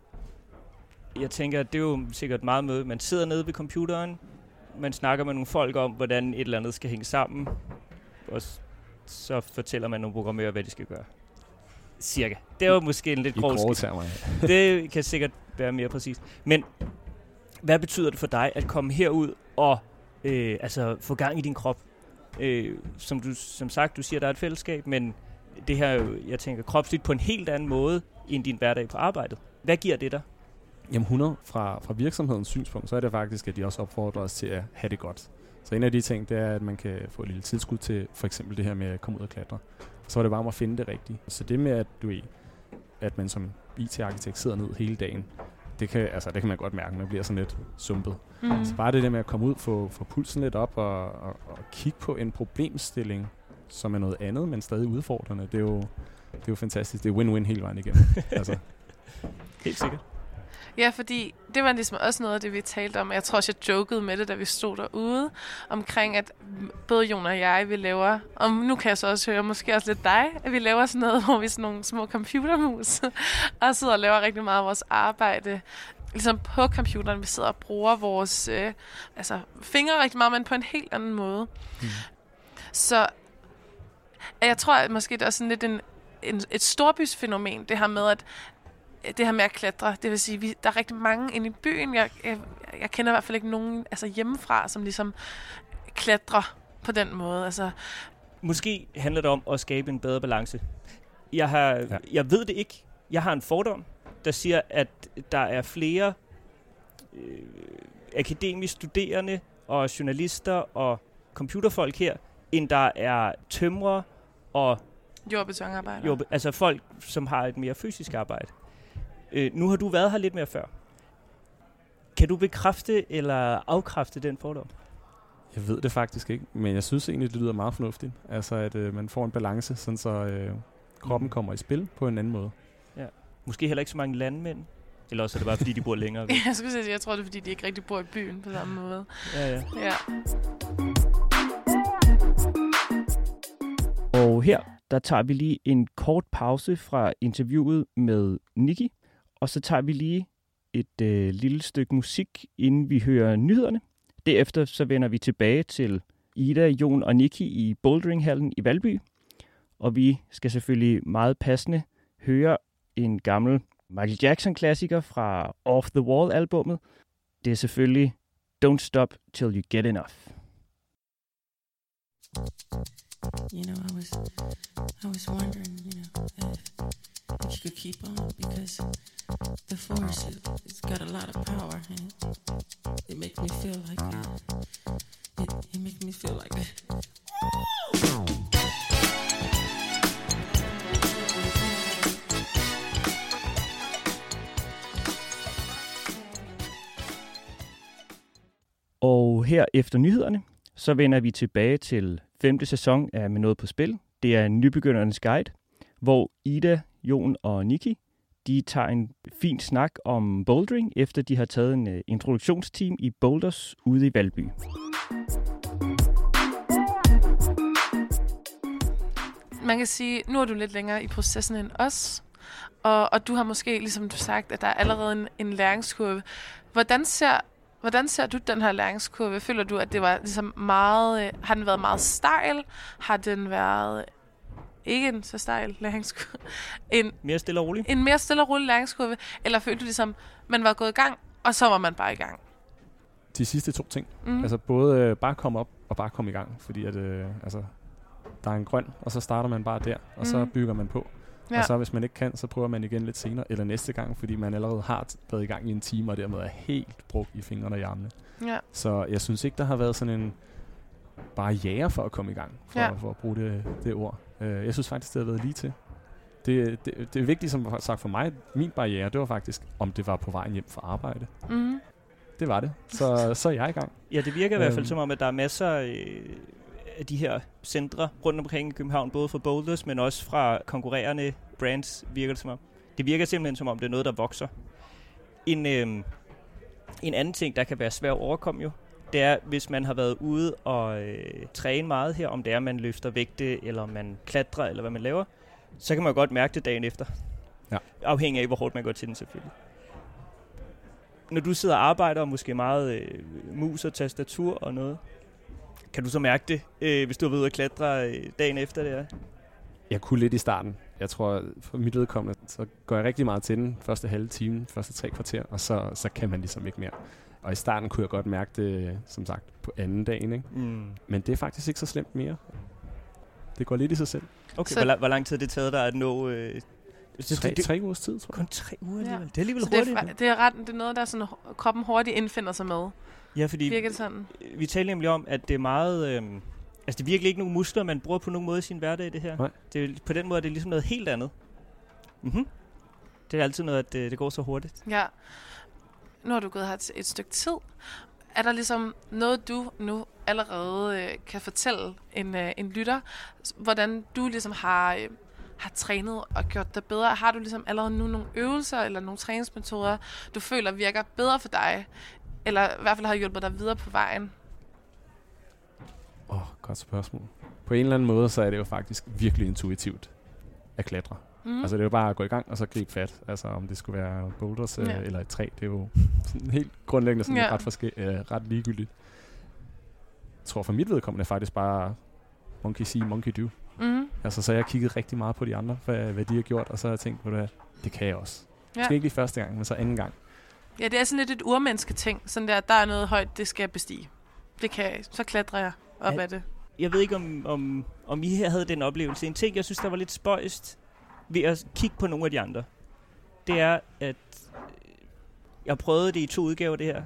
jeg tænker, at det er jo sikkert meget med, man sidder nede ved computeren, man snakker med nogle folk om, hvordan et eller andet skal hænge sammen, og så fortæller man nogle programmører, hvad de skal gøre. Cirka. Det var måske en lidt grov. Det kan sikkert være mere præcist. Men hvad betyder det for dig at komme herud og øh, altså få gang i din krop? Øh, som, du, som sagt, du siger, der er et fællesskab, men det her, er jo, jeg tænker, kropsligt på en helt anden måde end din hverdag på arbejdet. Hvad giver det dig? Jamen 100 fra, fra virksomhedens synspunkt, så er det faktisk, at de også opfordrer os til at have det godt. Så en af de ting, det er, at man kan få et lille tilskud til for eksempel det her med at komme ud og klatre. Så er det bare om at finde det rigtige. Så det med, at du at man som IT-arkitekt sidder ned hele dagen, det kan, altså, det kan man godt mærke, man bliver sådan lidt sumpet. Mm. Så bare det der med at komme ud, få, få pulsen lidt op og, og, og kigge på en problemstilling, som er noget andet, men stadig udfordrende, det er jo, det er jo fantastisk. Det er win-win hele vejen igennem. altså, Helt sikkert. Ja, fordi det var ligesom også noget af det, vi talte om. Jeg tror også, jeg jokede med det, da vi stod derude, omkring at både Jon og jeg, vi laver, og nu kan jeg så også høre, måske også lidt dig, at vi laver sådan noget, hvor vi er sådan nogle små computermus, og sidder og laver rigtig meget af vores arbejde ligesom på computeren. Vi sidder og bruger vores øh, altså, fingre rigtig meget, men på en helt anden måde. Mm. Så jeg tror, at måske det er sådan lidt en, en, et storbysfænomen, det her med, at det her med at klatre. Det vil sige, vi, der er rigtig mange inde i byen. Jeg, jeg, jeg kender i hvert fald ikke nogen altså hjemmefra, som ligesom klatrer på den måde. Altså, Måske handler det om at skabe en bedre balance. Jeg, har, ja. jeg ved det ikke. Jeg har en fordom, der siger, at der er flere øh, akademisk studerende og journalister og computerfolk her, end der er tømrere og jordbetonarbejder. jord, altså folk, som har et mere fysisk arbejde. Øh, nu har du været her lidt mere før. Kan du bekræfte eller afkræfte den fordom? Jeg ved det faktisk ikke, men jeg synes egentlig, det lyder meget fornuftigt. Altså, at øh, man får en balance, sådan så øh, kroppen kommer i spil på en anden måde. Ja. Måske heller ikke så mange landmænd. Eller også er det bare, fordi de bor længere væk. jeg skulle sige, jeg tror, det er, fordi de ikke rigtig bor i byen på samme måde. Ja, ja. ja. Her, der tager vi lige en kort pause fra interviewet med Nikki, og så tager vi lige et øh, lille stykke musik, inden vi hører nyhederne. Derefter så vender vi tilbage til Ida, Jon og Nikki i Boulderinghallen i Valby. Og vi skal selvfølgelig meget passende høre en gammel Michael Jackson-klassiker fra Off the Wall-albummet. Det er selvfølgelig Don't Stop Till You Get Enough. You know, I was, I was wondering, you know, if, if you could keep on because the force, it, it's got a lot of power and it, it makes me feel like, uh, it, it makes me feel like. Og her efter nyhederne, så vender vi tilbage til femte sæson er Med Noget på Spil. Det er Nybegyndernes Guide, hvor Ida, Jon og Nikki, de tager en fin snak om bouldering, efter de har taget en uh, introduktionsteam i boulders ude i Valby. Man kan sige, nu er du lidt længere i processen end os, og, og du har måske, ligesom du sagt, at der er allerede en, en læringskurve. Hvordan ser Hvordan ser du den her læringskurve? Føler du, at det var ligesom meget... Øh, har den været meget stejl? Har den været ikke en så stejl læringskurve? En, mere stille og rolig? En mere stille og rolig læringskurve? Eller følte du ligesom, man var gået i gang, og så var man bare i gang? De sidste to ting. Mm. Altså både øh, bare komme op og bare komme i gang. Fordi at, øh, altså, der er en grøn, og så starter man bare der, og mm. så bygger man på. Ja. Og så hvis man ikke kan, så prøver man igen lidt senere, eller næste gang, fordi man allerede har været i gang i en time, og dermed er helt brugt i fingrene og i armene. Ja. Så jeg synes ikke, der har været sådan en barriere for at komme i gang, for, ja. for at bruge det, det ord. Uh, jeg synes faktisk, det har været lige til. Det, det, det er vigtigt, som sagt for mig, min barriere, det var faktisk, om det var på vejen hjem fra arbejde. Mm. Det var det. Så, så er jeg i gang. Ja, det virker i hvert fald som om, at der er masser øh, af de her centre rundt omkring i København, både for boulders, men også fra konkurrerende brands, virker det som om. Det virker simpelthen som om, det er noget, der vokser. En, øh, en anden ting, der kan være svær at overkomme jo, det er, hvis man har været ude og øh, træne meget her, om det er, man løfter vægte, eller man klatrer, eller hvad man laver, så kan man godt mærke det dagen efter. Ja. Afhængig af, hvor hårdt man går til den selvfølgelig. Når du sidder og arbejder, og måske meget øh, mus og tastatur og noget, kan du så mærke det, øh, hvis du har været ude at klatre øh, dagen efter det er? Jeg kunne lidt i starten. Jeg tror, for mit vedkommende, så går jeg rigtig meget til den første halve time, første tre kvarter, og så, så kan man ligesom ikke mere. Og i starten kunne jeg godt mærke det, som sagt, på anden dagen. Ikke? Mm. Men det er faktisk ikke så slemt mere. Det går lidt i sig selv. Okay, så hvor, hvor lang tid det taget dig at nå... Øh, det, tre, det, tre ugers tid, tror jeg. Kun tre uger alligevel. Ja. Det er alligevel så hurtigt. Det er, det, er ret, det er noget, der sådan, kroppen hurtigt indfinder sig med. Ja, fordi Virker det sådan? vi taler nemlig om, at det er meget... Øh, altså, det er virkelig ikke nogen muskler, man bruger på nogen måde i sin hverdag, det her. Nej. Det er, på den måde er det ligesom noget helt andet. Mm-hmm. Det er altid noget, at det, det går så hurtigt. Ja. Nu har du gået her et stykke tid. Er der ligesom noget, du nu allerede øh, kan fortælle en, øh, en lytter, hvordan du ligesom har, øh, har trænet og gjort dig bedre? Har du ligesom allerede nu nogle øvelser eller nogle træningsmetoder, du føler virker bedre for dig? Eller i hvert fald har hjulpet dig videre på vejen? Åh, oh, godt spørgsmål. På en eller anden måde, så er det jo faktisk virkelig intuitivt at klatre. Mm. Altså det er jo bare at gå i gang og så gribe fat. Altså om det skulle være boulders Ja. ja. eller et træ, det er jo sådan helt grundlæggende sådan Ja. ret, forske- øh, ret ligegyldigt. Jeg tror for mit vedkommende er faktisk bare monkey see, monkey do. Mm. Altså så har jeg kigget rigtig meget på de andre, hvad, hvad de har gjort, og så har jeg tænkt på det, det kan jeg også. Ja. Måske ikke lige første gang, men så anden gang. Ja, det er sådan lidt et urmenneske ting. Sådan der, der er noget højt, det skal jeg bestige. Det kan jeg. Så klatrer jeg op Ja. ad det. Jeg ved ikke, om, om, om I her havde den oplevelse. En ting, jeg synes, der var lidt spøjst ved at kigge på nogle af de andre, det er, at øh, jeg prøvede det i to udgaver, det her.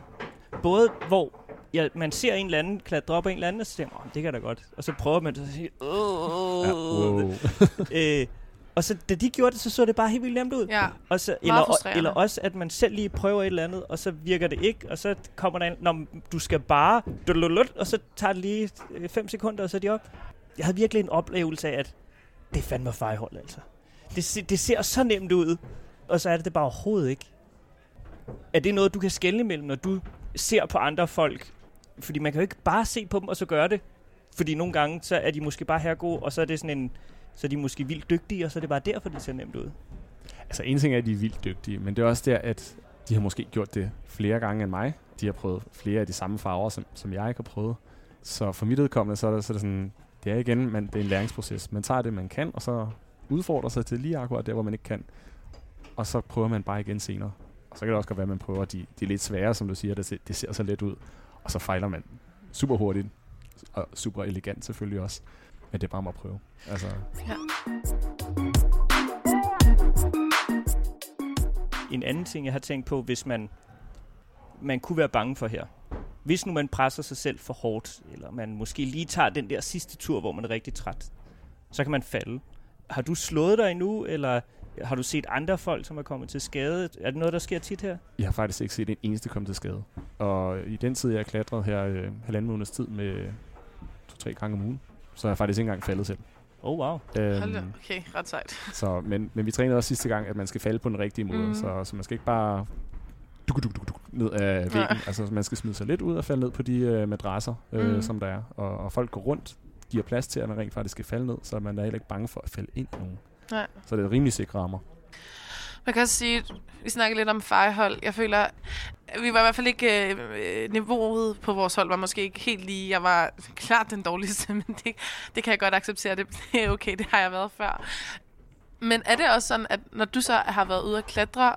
Både hvor ja, man ser en eller anden klatre op af en eller anden, og så tænker man, "Åh, det kan da godt. Og så prøver man og så siger, åh, Ja, wow. øh, og så da de gjorde det, så så det bare helt vildt nemt ud. Ja, Og så, eller, eller også, at man selv lige prøver et eller andet, og så virker det ikke, og så kommer der en, når du skal bare, og så tager det lige 5 sekunder, og så er de op. Jeg havde virkelig en oplevelse af, at det er fandme fejhold, altså. Det, det ser så nemt ud, og så er det det bare overhovedet ikke. Er det noget, du kan skelne imellem, når du ser på andre folk? Fordi man kan jo ikke bare se på dem, og så gøre det. Fordi nogle gange, så er de måske bare her gode, og så er det sådan en, så er de måske vildt dygtige, og så er det bare derfor, det ser nemt ud. Altså en ting er, at de er vildt dygtige, men det er også der, at de har måske gjort det flere gange end mig. De har prøvet flere af de samme farver, som, som jeg ikke har prøvet. Så for mit udkommende, så er det, så er det sådan, det er igen, man, det er en læringsproces. Man tager det, man kan, og så udfordrer sig til lige akkurat der, hvor man ikke kan. Og så prøver man bare igen senere. Og så kan det også godt være, at man prøver de, de lidt svære, som du siger, det, ser- det ser så let ud. Og så fejler man super hurtigt, og super elegant selvfølgelig også. Men det er bare om at prøve. Altså, Ja. En anden ting, jeg har tænkt på, hvis man, man kunne være bange for her. Hvis nu man presser sig selv for hårdt, eller man måske lige tager den der sidste tur, hvor man er rigtig træt, så kan man falde. Har du slået dig endnu, eller har du set andre folk, som er kommet til skade? Er det noget, der sker tit her? Jeg har faktisk ikke set en eneste komme til skade. Og i den tid, jeg har klatret her øh, halvanden måneds tid med to-tre gange om ugen, så har jeg faktisk ikke engang faldet selv. Oh, wow. Hold da. Okay, ret sejt. så, men, men vi trænede også sidste gang, at man skal falde på den rigtige måde, mm. så, så man skal ikke bare duk, duk, duk, duk, ned af væggen. Nej. Altså man skal smide sig lidt ud og falde ned på de øh, madrasser, øh, Mhm. som der er. Og, og folk går rundt, giver plads til, at man rent faktisk skal falde ned, så man er heller ikke bange for at falde ind i nogen. Nej. Så det er rimelig sikre rammer. Man kan også sige, vi snakker lidt om fejhold. Jeg føler, vi var i hvert fald ikke... Øh, øh, niveauet på vores hold var måske ikke helt lige. Jeg var klart den dårligste, men det, det kan jeg godt acceptere. Det, er okay, det har jeg været før. Men er det også sådan, at når du så har været ude at klatre,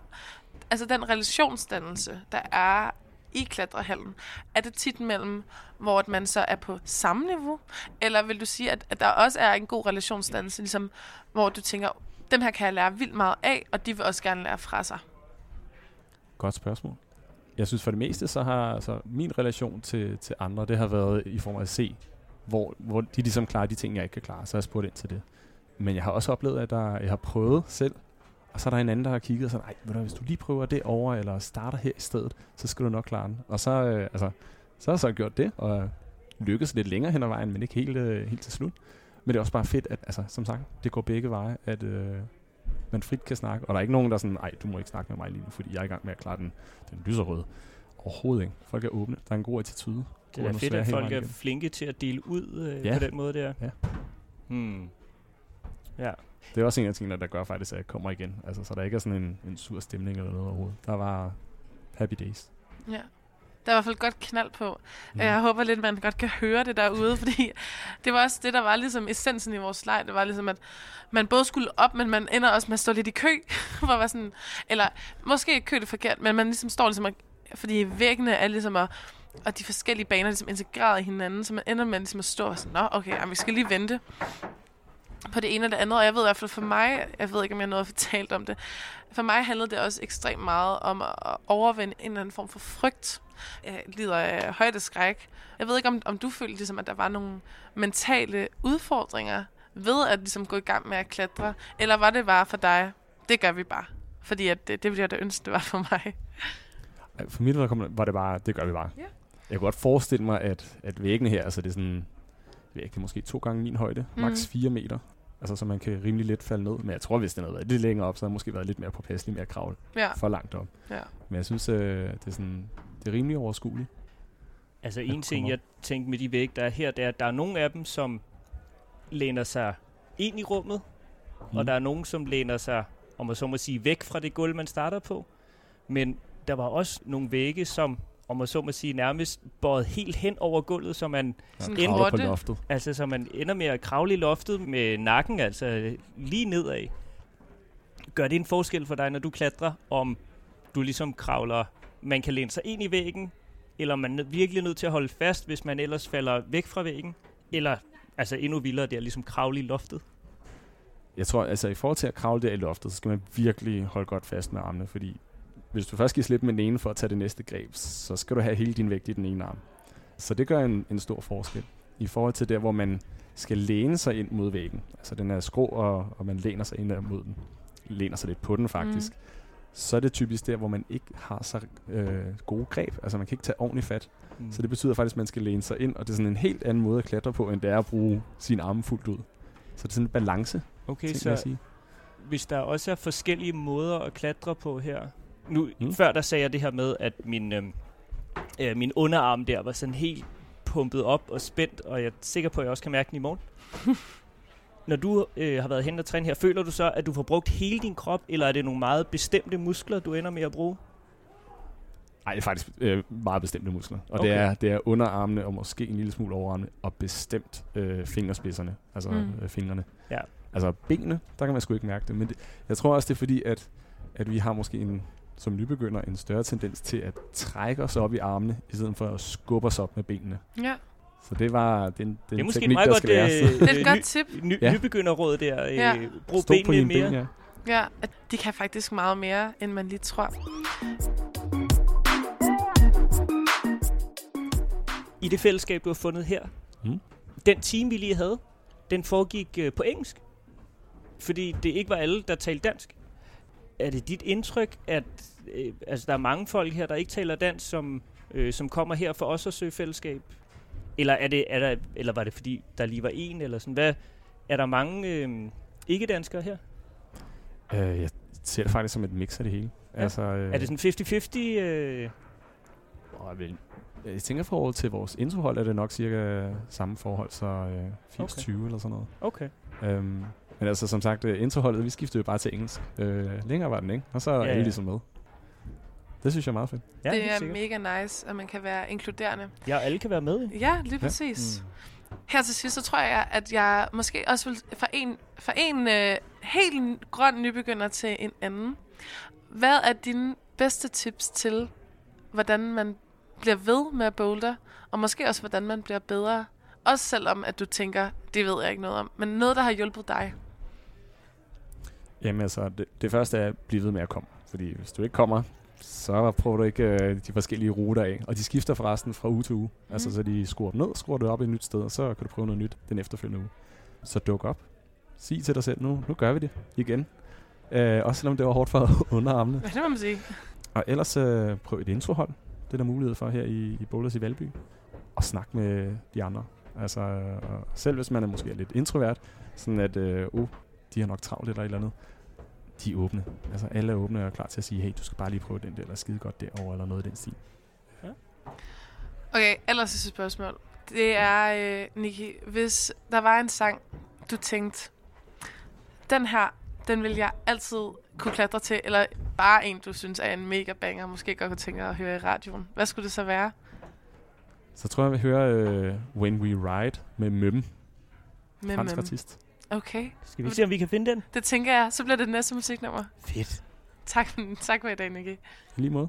altså den relationsdannelse, der er i klatrehallen, er det tit mellem, hvor at man så er på samme niveau? Eller vil du sige, at, at der også er en god relationsdannelse, ligesom, hvor du tænker, dem her kan jeg lære vildt meget af, og de vil også gerne lære fra sig? Godt spørgsmål. Jeg synes for det meste, så har altså, min relation til, til andre, det har været i form af at se, hvor, hvor de ligesom klarer de ting, jeg ikke kan klare. Så har jeg spurgt ind til det. Men jeg har også oplevet, at der, jeg har prøvet selv, og så er der en anden, der har kigget og sagt, nej, ved du, hvis du lige prøver det over, eller starter her i stedet, så skal du nok klare den. Og så, øh, altså, så har jeg så gjort det, og lykkes lidt længere hen ad vejen, men ikke helt, øh, helt til slut. Men det er også bare fedt, at altså, som sagt, det går begge veje, at øh, man frit kan snakke. Og der er ikke nogen, der er sådan, nej, du må ikke snakke med mig lige nu, fordi jeg er i gang med at klare den, den lyserøde. Overhovedet ikke. Folk er åbne. Der er en god attitude. Det er fedt, at folk er flinke til at dele ud øh, Ja. på den måde der. Ja. Hmm. Ja. Det er også en af tingene, der gør faktisk, at jeg kommer igen. Altså, så der ikke er sådan en, en sur stemning eller noget overhovedet. Der var happy days. Ja. Der er i hvert fald godt knald på. Mm. Jeg håber lidt, man godt kan høre det derude, fordi det var også det, der var ligesom essensen i vores leg. Det var ligesom, at man både skulle op, men man ender også med at stå lidt i kø. At være sådan, eller måske kø det er forkert, men man ligesom står ligesom, at, fordi væggene er ligesom at, og de forskellige baner er ligesom integreret i hinanden, så man ender med ligesom at stå og sådan, nå okay, jamen, vi skal lige vente på det ene eller det andet. Og jeg ved i hvert fald for mig, jeg ved ikke, om jeg at fortalt om det, for mig handlede det også ekstremt meget om at overvinde en eller anden form for frygt. Jeg lider af højdeskræk. Jeg ved ikke, om, om du følte, ligesom, at der var nogle mentale udfordringer ved at ligesom, gå i gang med at klatre, eller var det bare for dig, det gør vi bare? Fordi at det, det ville jeg da ønske, det var for mig. For mit vedkommende var det bare, det gør vi bare. Ja. Jeg kunne godt forestille mig, at, at væggene her, altså det er sådan, jeg ikke, det er måske to gange min højde, Mhm. maks 4 meter. Altså, så man kan rimelig let falde ned. Men jeg tror, hvis den havde været lidt længere op, så havde det måske været lidt mere påpasselig med at kravle Ja. for langt op. Ja. Men jeg synes, øh, det, er sådan, det er rimelig overskueligt. Altså en ting, jeg tænkte med de vægge, der er her, det er, at der er nogle af dem, som læner sig ind i rummet, mm. og der er nogen, som læner sig, om man så må sige, væk fra det gulv, man starter på. Men der var også nogle vægge, som, om man så må sige, nærmest bøjet helt hen over gulvet, så man, Ja, en kravler på loftet. altså, så man ender med at kravle i loftet med nakken, altså lige nedad. Gør det en forskel for dig, når du klatrer, om du ligesom kravler, man kan læne sig ind i væggen, eller man er virkelig nødt til at holde fast, hvis man ellers falder væk fra væggen? Eller, altså endnu vildere, det er ligesom kravle i loftet. Jeg tror, altså i forhold til at kravle der i loftet, så skal man virkelig holde godt fast med armene, fordi hvis du først giver slip med den ene for at tage det næste greb, så skal du have hele din vægt i den ene arm. Så det gør en, en stor forskel. I forhold til der, hvor man skal læne sig ind mod væggen. Altså den er skrå, og, og man læner sig ind mod den. Læner sig lidt på den faktisk. Mm. Så er det typisk der, hvor man ikke har så øh, gode greb. Altså man kan ikke tage ordentligt fat. Mm. Så det betyder faktisk, at man skal læne sig ind, og det er sådan en helt anden måde at klatre på, end det er at bruge sine arme fuldt ud. Så det er sådan en balance, Okay, ting, vil jeg så sige. hvis der også er forskellige måder at klatre på her. Nu, mm. Før der sagde jeg det her med, at min, øh, øh, min underarm der var sådan helt pumpet op og spændt, og jeg er sikker på, at jeg også kan mærke den i morgen. Når du øh, har været hen og træne her, føler du så, at du får brugt hele din krop, eller er det nogle meget bestemte muskler, du ender med at bruge? Nej, det er faktisk øh, meget bestemte muskler. Og Okay. det, er, det er underarmene, og måske en lille smule overarmene, og bestemt øh, fingerspidserne, altså Mm. øh, fingrene. Ja. Altså benene, der kan man sgu ikke mærke det. Men det, jeg tror også, det er fordi, at, at vi har måske en, som nybegynder en større tendens til at trække os op i armene, i stedet for at skubbe os op med benene. Ja. Så det var den, den Det er måske teknik, meget der godt skal læres. øh, Det er et øh, godt tip. ny, Ja. nybegynderråd der. Øh, Ja. Brug Stå benene mere. ben, ja. Ja, de kan faktisk meget mere, end man lige tror. I det fællesskab, du har fundet her, Mm. den team, vi lige havde, den foregik øh, på engelsk. Fordi det ikke var alle, der talte dansk. Er det dit indtryk, at øh, altså, der er mange folk her, der ikke taler dansk, som, øh, som kommer her for os at søge fællesskab? Eller, er det, er der, eller var det fordi, der lige var en? Eller sådan? Hvad, er der mange øh, ikke-danskere her? Øh, jeg ser det faktisk som et mix af det hele. Ja. Altså, øh, Er det sådan 50-50? Øh, Åh, jeg, tænker forhold til vores introhold, er det nok cirka samme forhold, så øh, 80-20 eller sådan noget. okay. Øhm, men altså som sagt, øh, introholdet, vi skiftede jo bare til engelsk. Øh, længere var den ikke, og så er Ja, ja, alle ligesom med. Det synes jeg er meget fedt. Ja, det er sikkert. mega nice, at man kan være inkluderende. Ja, alle kan være med. Ja, lige præcis. Mm. Her til sidst, så tror jeg, at jeg måske også vil fra en, fra en øh, helt grøn nybegynder til en anden. Hvad er dine bedste tips til, hvordan man bliver ved med at boulder, og måske også, hvordan man bliver bedre? Også selvom, at du tænker, det ved jeg ikke noget om, men noget, der har hjulpet dig. Jamen altså, det, det første er at blive ved med at komme. Fordi hvis du ikke kommer, så prøver du ikke øh, de forskellige ruter af. Og de skifter forresten fra uge til uge. Mm. Altså så de skruer dem ned, skruer det op et nyt sted, og så kan du prøve noget nyt den efterfølgende uge. Så duk op. Sig til dig selv, nu, nu gør vi det igen. Øh, også selvom det var hårdt for underarmene. Ja, det må man sige. Og ellers øh, prøv et introhold. Det er der mulighed for her i, i Boulders i Valby. Og snak med de andre. Altså, øh, selv hvis man er måske lidt introvert, sådan at, øh, uh, de har nok travlt eller et eller andet. De er åbne. Altså alle er åbne og er klar til at sige, hey, du skal bare lige prøve den der, eller skide godt derovre, eller noget i den stil. Okay, ellers sidste spørgsmål. Det er, øh, Niki, hvis der var en sang, du tænkte, den her, den vil jeg altid kunne klatre til, eller bare en, du synes er en mega banger, måske godt kunne tænke dig at høre i radioen. Hvad skulle det så være? Så tror jeg, vi hører øh, When We Ride med Møm, Med fransk Mem. artist. Okay, Skal vi se, om vi kan finde den? det tænker jeg. Så bliver det næste musiknummer. Fedt. Tak, tak for i dag. I lige måde.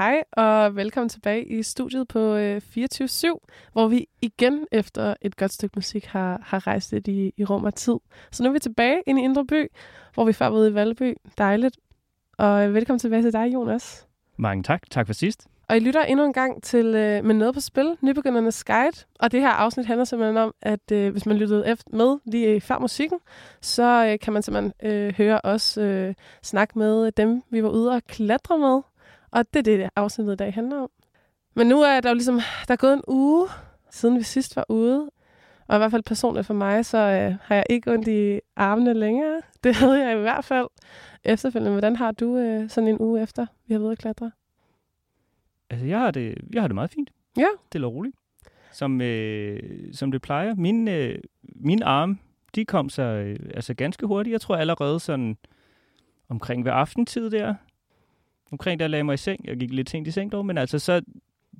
Hej og velkommen tilbage i studiet på øh, 24-7, hvor vi igen efter et godt stykke musik har, har rejst lidt i, i rum og tid. Så nu er vi tilbage ind i Indre By, hvor vi før var ude i Valby. Dejligt. Og øh, velkommen tilbage til dig, Jonas. Mange tak. Tak for sidst. Og I lytter endnu en gang til øh, Med Noget på Spil, Nybegyndernes Guide. Og det her afsnit handler simpelthen om, at øh, hvis man lyttede efter med lige før musikken, så øh, kan man simpelthen øh, høre os øh, snakke med dem, vi var ude og klatre med. Og det er det, afsnittet i dag handler om. Men nu er der jo ligesom, der er gået en uge, siden vi sidst var ude. Og i hvert fald personligt for mig, så øh, har jeg ikke ondt i armene længere. Det havde jeg i hvert fald efterfølgende. Hvordan har du øh, sådan en uge efter, vi har været at klatre? Altså, jeg har det, jeg har det meget fint. Ja. Det er roligt. Som, øh, som det plejer. Min, øh, min arm, de kom så øh, altså ganske hurtigt. Jeg tror allerede sådan omkring ved aftentid der. Omkring der lagde jeg mig i seng. Jeg gik lidt sent i seng dog, men altså så,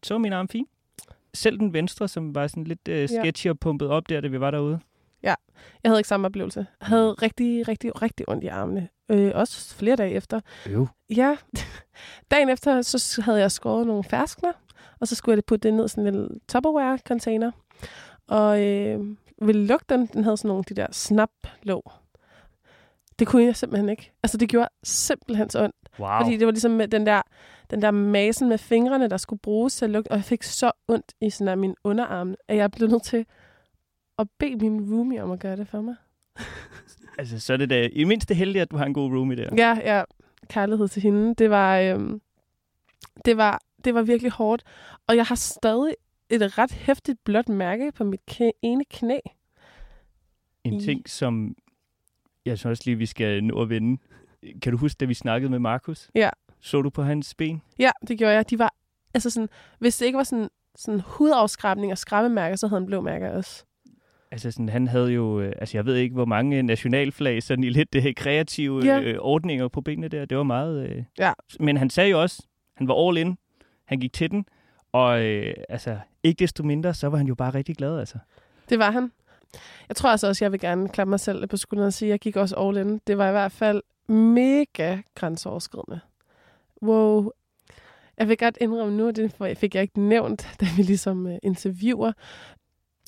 så var min arm fin. Selv den venstre, som var sådan lidt øh, sketchy og pumpet op der, da vi var derude. Ja, jeg havde ikke samme oplevelse. Jeg havde rigtig, rigtig, rigtig ondt i armene. Øh, også flere dage efter. Jo. Ja, dagen efter, så havde jeg skåret nogle ferskner, og så skulle jeg putte det ned i sådan en lille Tupperware-container. Og øh, ville lugte den, den havde sådan nogle de der snap-låg. Det kunne jeg simpelthen ikke. Altså, det gjorde simpelthen så ondt. Wow. Fordi det var ligesom den der, den der masen med fingrene, der skulle bruges til at lugte. Og jeg fik så ondt i sådan af min underarm, at jeg blev nødt til at bede min roomie om at gøre det for mig. Altså, så er det da i mindste heldigt, at du har en god roomie der. Ja, ja. Kærlighed til hende. Det var, øhm, det var, det var virkelig hårdt. Og jeg har stadig et ret hæftigt blåt mærke på mit knæ, ene knæ. En I- ting, som jeg synes også lige, vi skal nå at vende. Kan du huske, da vi snakkede med Markus? Ja. Så du på hans ben? Ja, det gjorde jeg. De var, altså sådan, hvis det ikke var sådan, sådan hudafskrabning og skrammemærker, så havde han blå mærker også. Altså sådan, han havde jo, øh, altså jeg ved ikke, hvor mange nationalflag, sådan i lidt det kreative Ja. øh, ordninger på benene der. Det var meget... Øh, Ja. Men han sagde jo også, han var all in. Han gik til den. Og øh, altså, ikke desto mindre, så var han jo bare rigtig glad, altså. Det var han. Jeg tror altså også, jeg vil gerne klappe mig selv på skulderen og sige, at jeg gik også all in. Det var i hvert fald mega grænseoverskridende. Wow. Jeg vil godt indrømme nu, det fik jeg ikke nævnt, da vi ligesom øh, interviewer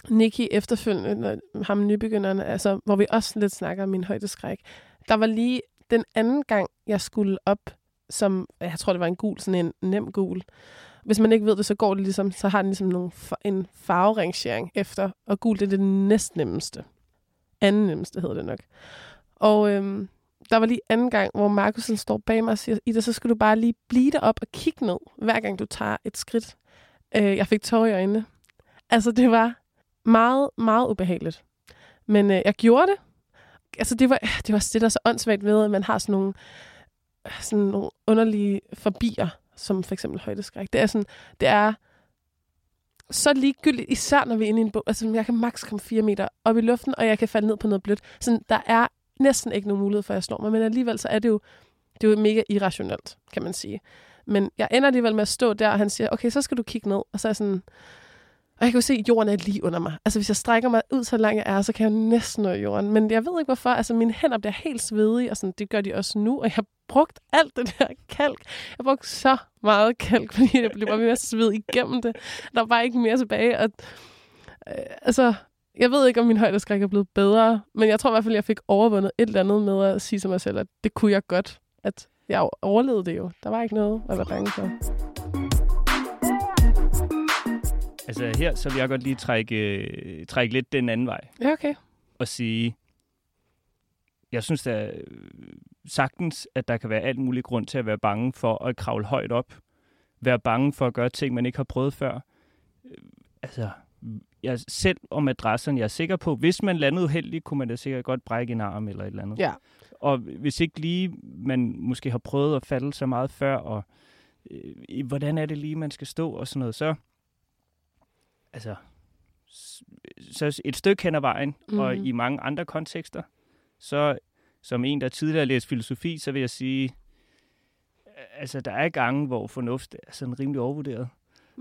Nikki efterfølgende, ham nybegynderen, altså, hvor vi også lidt snakker om min højdeskræk. Der var lige den anden gang, jeg skulle op, som, jeg tror, det var en gul, sådan en nem gul. Hvis man ikke ved det, så går det ligesom, så har den ligesom nogle, en farverangering efter, og gul det er det næstnemmeste. Anden nemmeste hedder det nok. Og øhm, der var lige anden gang, hvor Markusen står bag mig og siger, Ida, så skal du bare lige blive derop og kigge ned, hver gang du tager et skridt. Øh, jeg fik tårer i øjnene. Altså, det var meget, meget ubehageligt. Men øh, jeg gjorde det. Altså, det var, det var også det, der er så åndssvagt ved, at man har sådan nogle, sådan nogle underlige forbier, som for eksempel højdeskræk. Det er sådan, det er så ligegyldigt, især når vi er inde i en bog. Altså, jeg kan maks komme 4 meter op i luften, og jeg kan falde ned på noget blødt. Sådan, der er næsten ikke nogen mulighed for, at jeg slår mig, men alligevel så er det jo, det er jo mega irrationelt, kan man sige. Men jeg ender alligevel med at stå der, og han siger, okay, så skal du kigge ned. Og så er jeg sådan, og jeg kan jo se, at jorden er lige under mig. Altså, hvis jeg strækker mig ud så langt jeg er, så kan jeg næsten nå jorden. Men jeg ved ikke hvorfor. Altså, mine hænder bliver helt svedige, og sådan, det gør de også nu. Og jeg brugt alt det der kalk. Jeg har brugt så meget kalk, fordi jeg blev bare ved med at svede igennem det. Der var bare ikke mere tilbage. Og, øh, altså, jeg ved ikke, om min højdeskræk er blevet bedre, men jeg tror i hvert fald, jeg fik overvundet et eller andet med at sige til mig selv, at det kunne jeg godt. At jeg overlevede det jo. Der var ikke noget at være bange for. Altså her, så vil jeg godt lige trække, øh, trække lidt den anden vej. Ja, okay. Og sige, jeg synes da øh, sagtens, at der kan være alt mulig grund til at være bange for at kravle højt op. Være bange for at gøre ting, man ikke har prøvet før. Øh, Altså, jeg selv om adressen, jeg er sikker på, hvis man landede uheldigt, kunne man da sikkert godt brække en arm eller et eller andet. Ja. Og hvis ikke lige man måske har prøvet at falde så meget før, og øh, hvordan er det lige, man skal stå og sådan noget, så altså, s- så et stykke hen ad vejen, mm-hmm. og Mhm. i mange andre kontekster, så som en, der tidligere har læst filosofi, så vil jeg sige, altså der er gange, hvor fornuft er sådan rimelig overvurderet.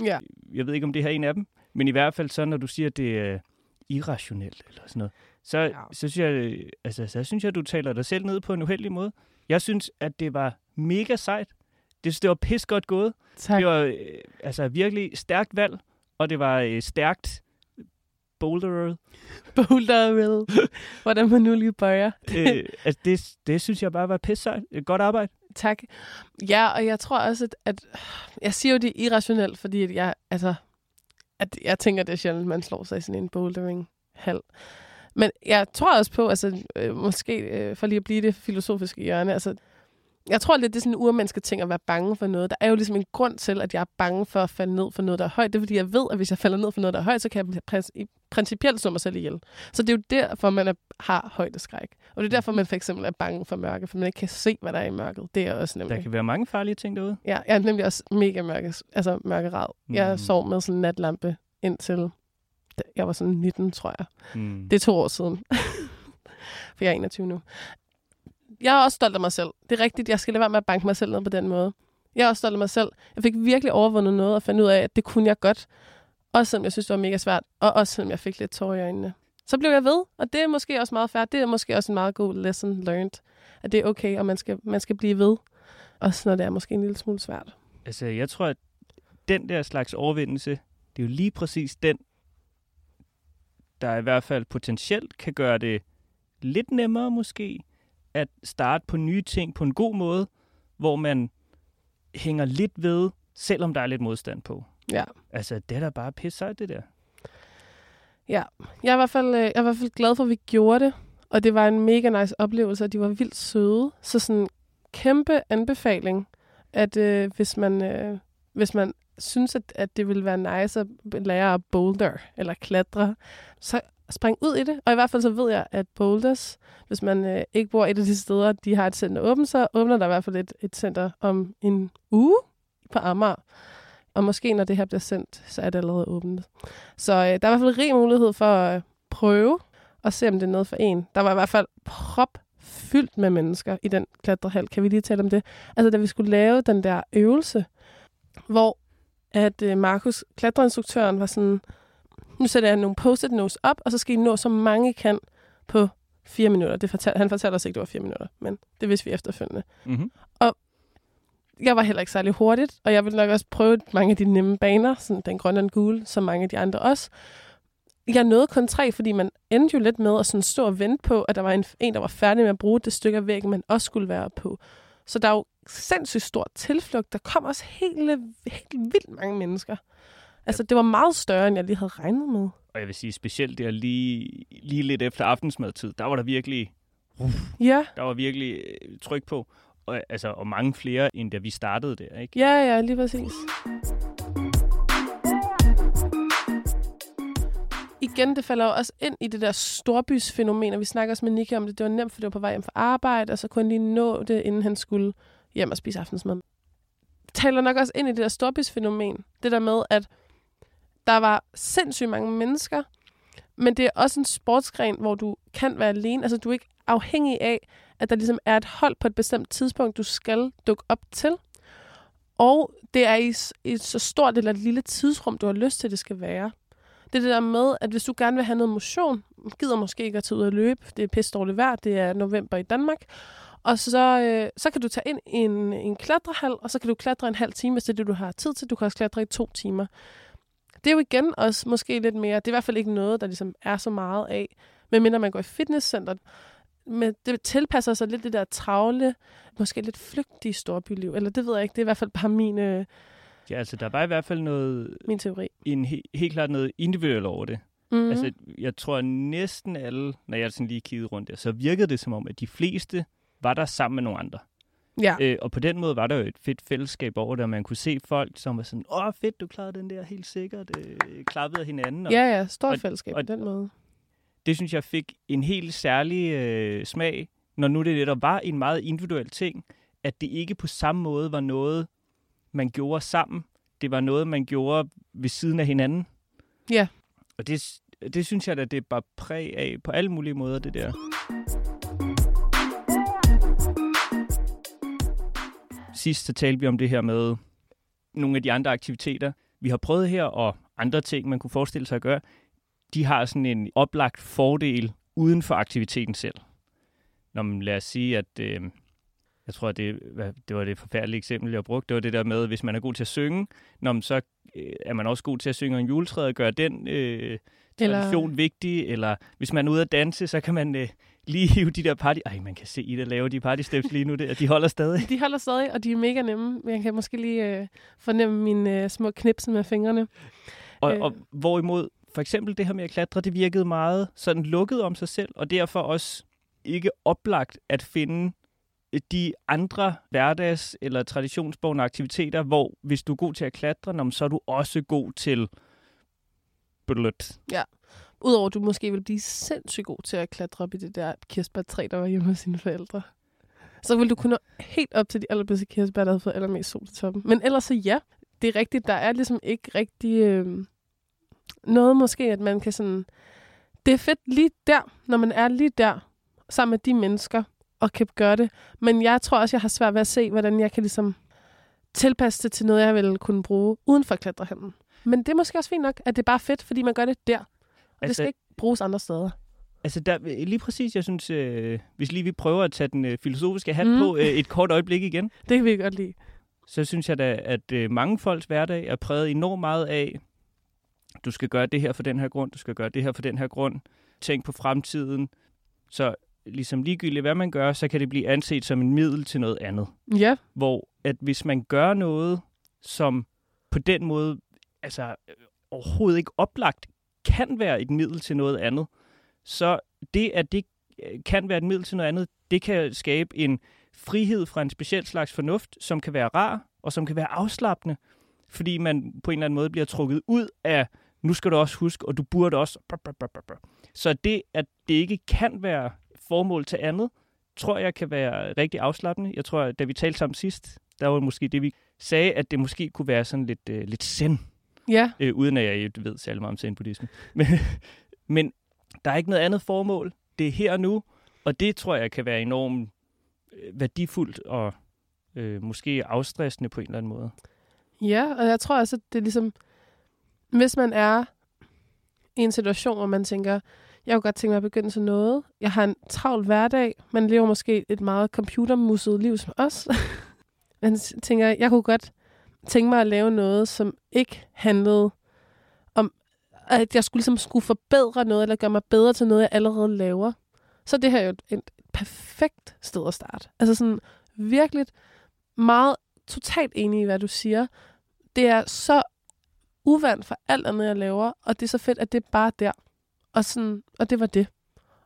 Ja. Jeg ved ikke, om det her er en af dem, men i hvert fald så, når du siger, at det er irrationelt eller sådan noget, så, ja. så, synes jeg, altså, så synes jeg, du taler dig selv ned på en uheldig måde. Jeg synes, at det var mega sejt, Det det var pis godt gået. Tak. Det var øh, altså virkelig stærkt valg, og det var øh, stærkt boulderet. Boulder Hvordan man nu lige bøjer. øh, altså det, det synes jeg bare var pis sejt. Godt arbejde. Tak. Ja, og jeg tror også, at, at jeg siger jo det irrationelt, fordi at jeg, altså, at jeg tænker, det er sjældent, man slår sig i sådan en bouldering-hal. Men jeg tror også på, altså, øh, måske øh, for lige at blive det filosofiske hjørne, altså, jeg tror lidt, det er sådan en urmenneske ting at være bange for noget. Der er jo ligesom en grund til, at jeg er bange for at falde ned for noget, der er højt. Det er, fordi jeg ved, at hvis jeg falder ned for noget, der er højt, så kan jeg principielt slå mig selv ihjel. Så det er jo derfor, man er, har højdeskræk. Og det er derfor, man for eksempel er bange for mørke, for man ikke kan se, hvad der er i mørket. Det er også nemlig. Der kan være mange farlige ting derude. Ja, jeg er nemlig også mega mørke, altså mørkerad. Mm. Jeg sov med sådan en natlampe indtil jeg var sådan 19, tror jeg. Mm. Det er to år siden. For jeg er 21 nu. Jeg er også stolt af mig selv. Det er rigtigt, jeg skal lade være med at banke mig selv ned på den måde. Jeg er også stolt af mig selv. Jeg fik virkelig overvundet noget og fandt ud af, at det kunne jeg godt. Også selvom jeg synes, det var mega svært. Og også selvom jeg fik lidt tårer i øjnene. Så blev jeg ved, og det er måske også meget færdigt. Det er måske også en meget god lesson learned. At det er okay, og man skal, man skal blive ved. Også når det er måske en lille smule svært. Altså, jeg tror, at den der slags overvindelse, det er jo lige præcis den, der i hvert fald potentielt kan gøre det lidt nemmere måske, at starte på nye ting på en god måde, hvor man hænger lidt ved, selvom der er lidt modstand på. Ja. Altså, det er da bare pisse det der. Ja, jeg er, i hvert fald, øh, jeg er i hvert fald glad for, at vi gjorde det. Og det var en mega nice oplevelse, og de var vildt søde. Så sådan en kæmpe anbefaling, at øh, hvis, man, øh, hvis man synes, at, at det ville være nice at lære at boulder eller klatre, så spring ud i det. Og i hvert fald så ved jeg, at Boulders, hvis man øh, ikke bor et af de steder, de har et center åbent, så åbner der i hvert fald et, et center om en uge på Amager. Og måske når det her bliver sendt, så er det allerede åbent. Så øh, der er i hvert fald rig mulighed for at øh, prøve og se, om det er noget for en. Der var i hvert fald prop fyldt med mennesker i den klatrehal. Kan vi lige tale om det? Altså, da vi skulle lave den der øvelse, hvor at øh, Markus, klatreinstruktøren, var sådan, nu sætter jeg nogle post-it notes op, og så skal I nå så mange I kan på fire minutter. Det fortal, han fortalte os ikke, det var fire minutter, men det vidste vi efterfølgende. Mm-hmm. Og jeg var heller ikke særlig hurtigt, og jeg ville nok også prøve mange af de nemme baner, sådan den grønne og den gule, som mange af de andre også. Jeg nåede kun tre, fordi man endte jo lidt med at sådan stå og vente på, at der var en, en, der var færdig med at bruge det stykke af væggen, man også skulle være på. Så der er jo sindssygt stor tilflugt. Der kom også helt, helt vildt mange mennesker. Altså, det var meget større, end jeg lige havde regnet med. Og jeg vil sige, specielt der lige, lige lidt efter aftensmadtid, der var der virkelig, uh, Ja, der var virkelig øh, tryk på. Og, altså, og mange flere, end da vi startede der, ikke? ja, ja, lige præcis. Igen, det falder jo også ind i det der storbysfænomen, og vi snakker også med Nicky om det. Det var nemt, for det var på vej hjem fra arbejde, og så kunne han lige nå det, inden han skulle hjem og spise aftensmad. Det taler nok også ind i det der storbysfænomen. Det der med, at der var sindssygt mange mennesker, men det er også en sportsgren, hvor du kan være alene. Altså, du er ikke afhængig af, at der ligesom er et hold på et bestemt tidspunkt, du skal dukke op til. Og det er i, i et så stort eller et lille tidsrum, du har lyst til, det skal være. Det er det der med, at hvis du gerne vil have noget motion, gider måske ikke at tage ud og løbe, det er pisse dårligt vejr, det er november i Danmark, og så, øh, så kan du tage ind i en, en klatrehal, og så kan du klatre en halv time, hvis det er det, du har tid til. Du kan også klatre i to timer. Det er jo igen også måske lidt mere, det er i hvert fald ikke noget, der ligesom er så meget af, medmindre man går i fitnesscenter. Men det tilpasser sig lidt det der travle, måske lidt flygtige storbyliv, eller det ved jeg ikke, det er i hvert fald bare min, øh, Ja, altså, der var i hvert fald noget, min teori. en, he, helt klart noget individuelt over det. Mm-hmm. Altså, jeg tror at næsten alle, når jeg sådan lige kiggede rundt der, så virkede det som om, at de fleste var der sammen med nogle andre. Ja. Øh, og på den måde var der jo et fedt fællesskab over det, og man kunne se folk, som var sådan, åh fedt, du klarede den der helt sikkert, øh, klappede af hinanden. Og ja, ja, stort og- fællesskab og- på den måde. Det synes jeg fik en helt særlig øh, smag, når nu det netop var en meget individuel ting, at det ikke på samme måde var noget, man gjorde sammen. Det var noget, man gjorde ved siden af hinanden. Ja. Og det, det synes jeg, at det bare præg af på alle mulige måder, det der. Sidst så talte vi om det her med nogle af de andre aktiviteter, vi har prøvet her, og andre ting, man kunne forestille sig at gøre, de har sådan en oplagt fordel uden for aktiviteten selv. Når man lad os sige, at øh, jeg tror, det, det var det forfærdelige eksempel, jeg brugte. Det var det der med, hvis man er god til at synge, når man så øh, er man også god til at synge en juletræ og gøre den øh, tradition eller... vigtig. Eller hvis man er ude at danse, så kan man øh, lige hive de der party... Ej, man kan se Ida lave de party steps lige nu, det, og de holder stadig. De holder stadig, og de er mega nemme. Jeg kan måske lige øh, fornemme mine øh, små knipsen med fingrene. Og, Øh. og hvorimod for eksempel det her med at klatre, det virkede meget sådan lukket om sig selv, og derfor også ikke oplagt at finde de andre hverdags- eller traditionsborgende aktiviteter, hvor hvis du er god til at klatre, så er du også god til blødt. Ja. Udover at du måske vil blive sindssygt god til at klatre op i det der kirsebærtræ, der var hjemme hos sine forældre. Så vil du kunne nå helt op til de allerbedste kirsebær, der havde fået allermest sol til toppen. Men ellers så ja, det er rigtigt. Der er ligesom ikke rigtig øh, noget måske, at man kan sådan... Det er fedt lige der, når man er lige der, sammen med de mennesker, og kan gøre det. Men jeg tror også, jeg har svært ved at se, hvordan jeg kan ligesom tilpasse det til noget, jeg vil kunne bruge uden for klatrehallen. Men det er måske også fint nok, at det er bare fedt, fordi man gør det der. Og altså, det skal ikke bruges andre steder. Altså der, lige præcis, jeg synes, øh, hvis lige vi prøver at tage den øh, filosofiske hat Mm. mm. på øh, et kort øjeblik igen, Det kan vi godt lide. så synes jeg da, at øh, mange folks hverdag er præget enormt meget af, du skal gøre det her for den her grund, du skal gøre det her for den her grund, tænk på fremtiden. Så ligesom ligegyldigt, hvad man gør, så kan det blive anset som en middel til noget andet. Ja. Hvor at hvis man gør noget, som på den måde altså, øh, overhovedet ikke oplagt kan være et middel til noget andet, så det, at det øh, kan være et middel til noget andet, det kan skabe en frihed fra en speciel slags fornuft, som kan være rar og som kan være afslappende, fordi man på en eller anden måde bliver trukket ud af, nu skal du også huske, og du burde også... Så det, at det ikke kan være formål til andet, tror jeg kan være rigtig afslappende. Jeg tror, at da vi talte sammen sidst, der var måske det, vi sagde, at det måske kunne være sådan lidt, øh, lidt zen. Ja. Øh, uden at jeg ved særlig meget om zen-buddhisme. Men, men der er ikke noget andet formål. Det er her og nu, og det tror jeg kan være enormt øh, værdifuldt og øh, måske afstressende på en eller anden måde. Ja, og jeg tror også, at det er ligesom, hvis man er i en situation, hvor man tænker, jeg kunne godt tænke mig at begynde til noget. Jeg har en travl hverdag. Man lever måske et meget computermusset liv som os. man tænker, jeg kunne godt tænke mig at lave noget, som ikke handlede om, at jeg skulle, ligesom skulle forbedre noget, eller gøre mig bedre til noget, jeg allerede laver. Så det her er jo et, et perfekt sted at starte. Altså sådan virkelig meget totalt enig i, hvad du siger. Det er så uvandt for alt andet, jeg laver, og det er så fedt, at det er bare der. Og, sådan, og det var det.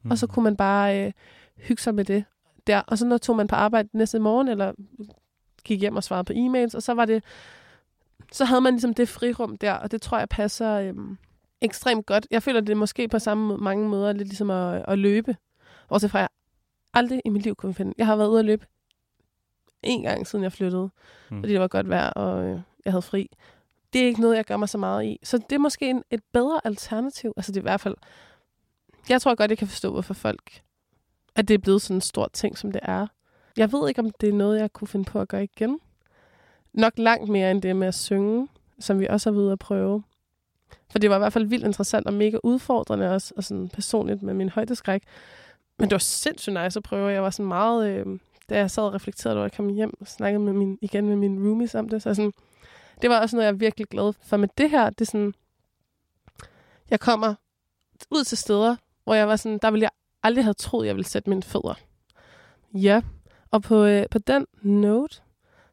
Mm. Og så kunne man bare øh, hygge sig med det der. Og så når tog man på arbejde næste morgen, eller gik hjem og svarede på e-mails, og så var det, så havde man ligesom det frirum der, og det tror jeg passer øhm, ekstremt godt. Jeg føler, det er måske på samme mange måder lidt ligesom at, at løbe. Også fra jeg aldrig i mit liv kunne finde. Jeg har været ude at løbe en gang, siden jeg flyttede, mm. fordi det var godt vejr, og øh, jeg havde fri. Det er ikke noget, jeg gør mig så meget i. Så det er måske en, et bedre alternativ. Altså det er i hvert fald... Jeg tror godt, jeg kan forstå, hvorfor folk... At det er blevet sådan en stor ting, som det er. Jeg ved ikke, om det er noget, jeg kunne finde på at gøre igen. Nok langt mere end det med at synge, som vi også har været at prøve. For det var i hvert fald vildt interessant og mega udfordrende også, og sådan personligt med min højdeskræk. Men det var sindssygt nice at prøve. Jeg var sådan meget... Øh, da jeg sad og reflekterede, da jeg kom hjem og snakkede med min, igen med min roomies om det. Så sådan, det var også noget, jeg er virkelig glad for. Med det her, det er sådan... Jeg kommer ud til steder, hvor jeg var sådan, der ville jeg aldrig have troet, jeg ville sætte mine fødder. Ja, og på, øh, på den note,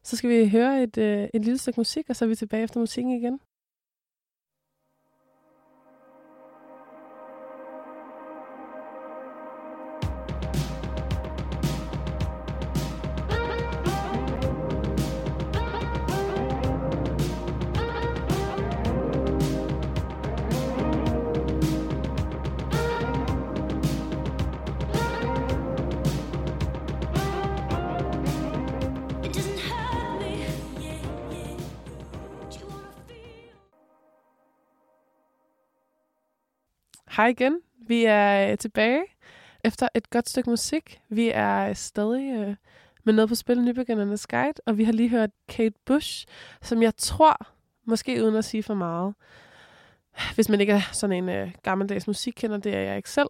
så skal vi høre et, øh, et lille stykke musik, og så er vi tilbage efter musikken igen. Hej igen. Vi er øh, tilbage efter et godt stykke musik. Vi er stadig øh, med noget på spil, Nybegyndernes Guide, og vi har lige hørt Kate Bush, som jeg tror, måske uden at sige for meget, hvis man ikke er sådan en øh, gammeldags musikkender, det er jeg ikke selv.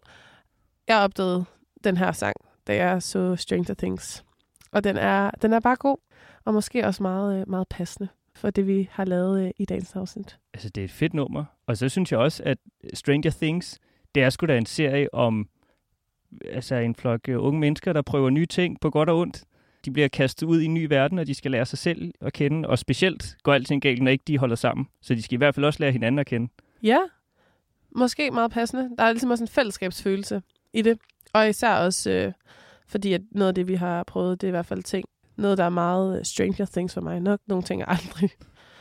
Jeg opdagede den her sang, da jeg så Stranger Things. Og den er, den er bare god, og måske også meget, øh, meget passende for det, vi har lavet øh, i dagens afsnit. Altså, det er et fedt nummer. Og så synes jeg også, at Stranger Things, det er sgu da en serie om altså en flok øh, unge mennesker, der prøver nye ting på godt og ondt. De bliver kastet ud i en ny verden, og de skal lære sig selv at kende. Og specielt går alting galt, når ikke de holder sammen. Så de skal i hvert fald også lære hinanden at kende. Ja, måske meget passende. Der er ligesom også en fællesskabsfølelse i det. Og især også, øh, fordi at noget af det, vi har prøvet, det er i hvert fald ting. Noget, der er meget øh, Stranger Things for mig. Nok nogle ting, jeg aldrig...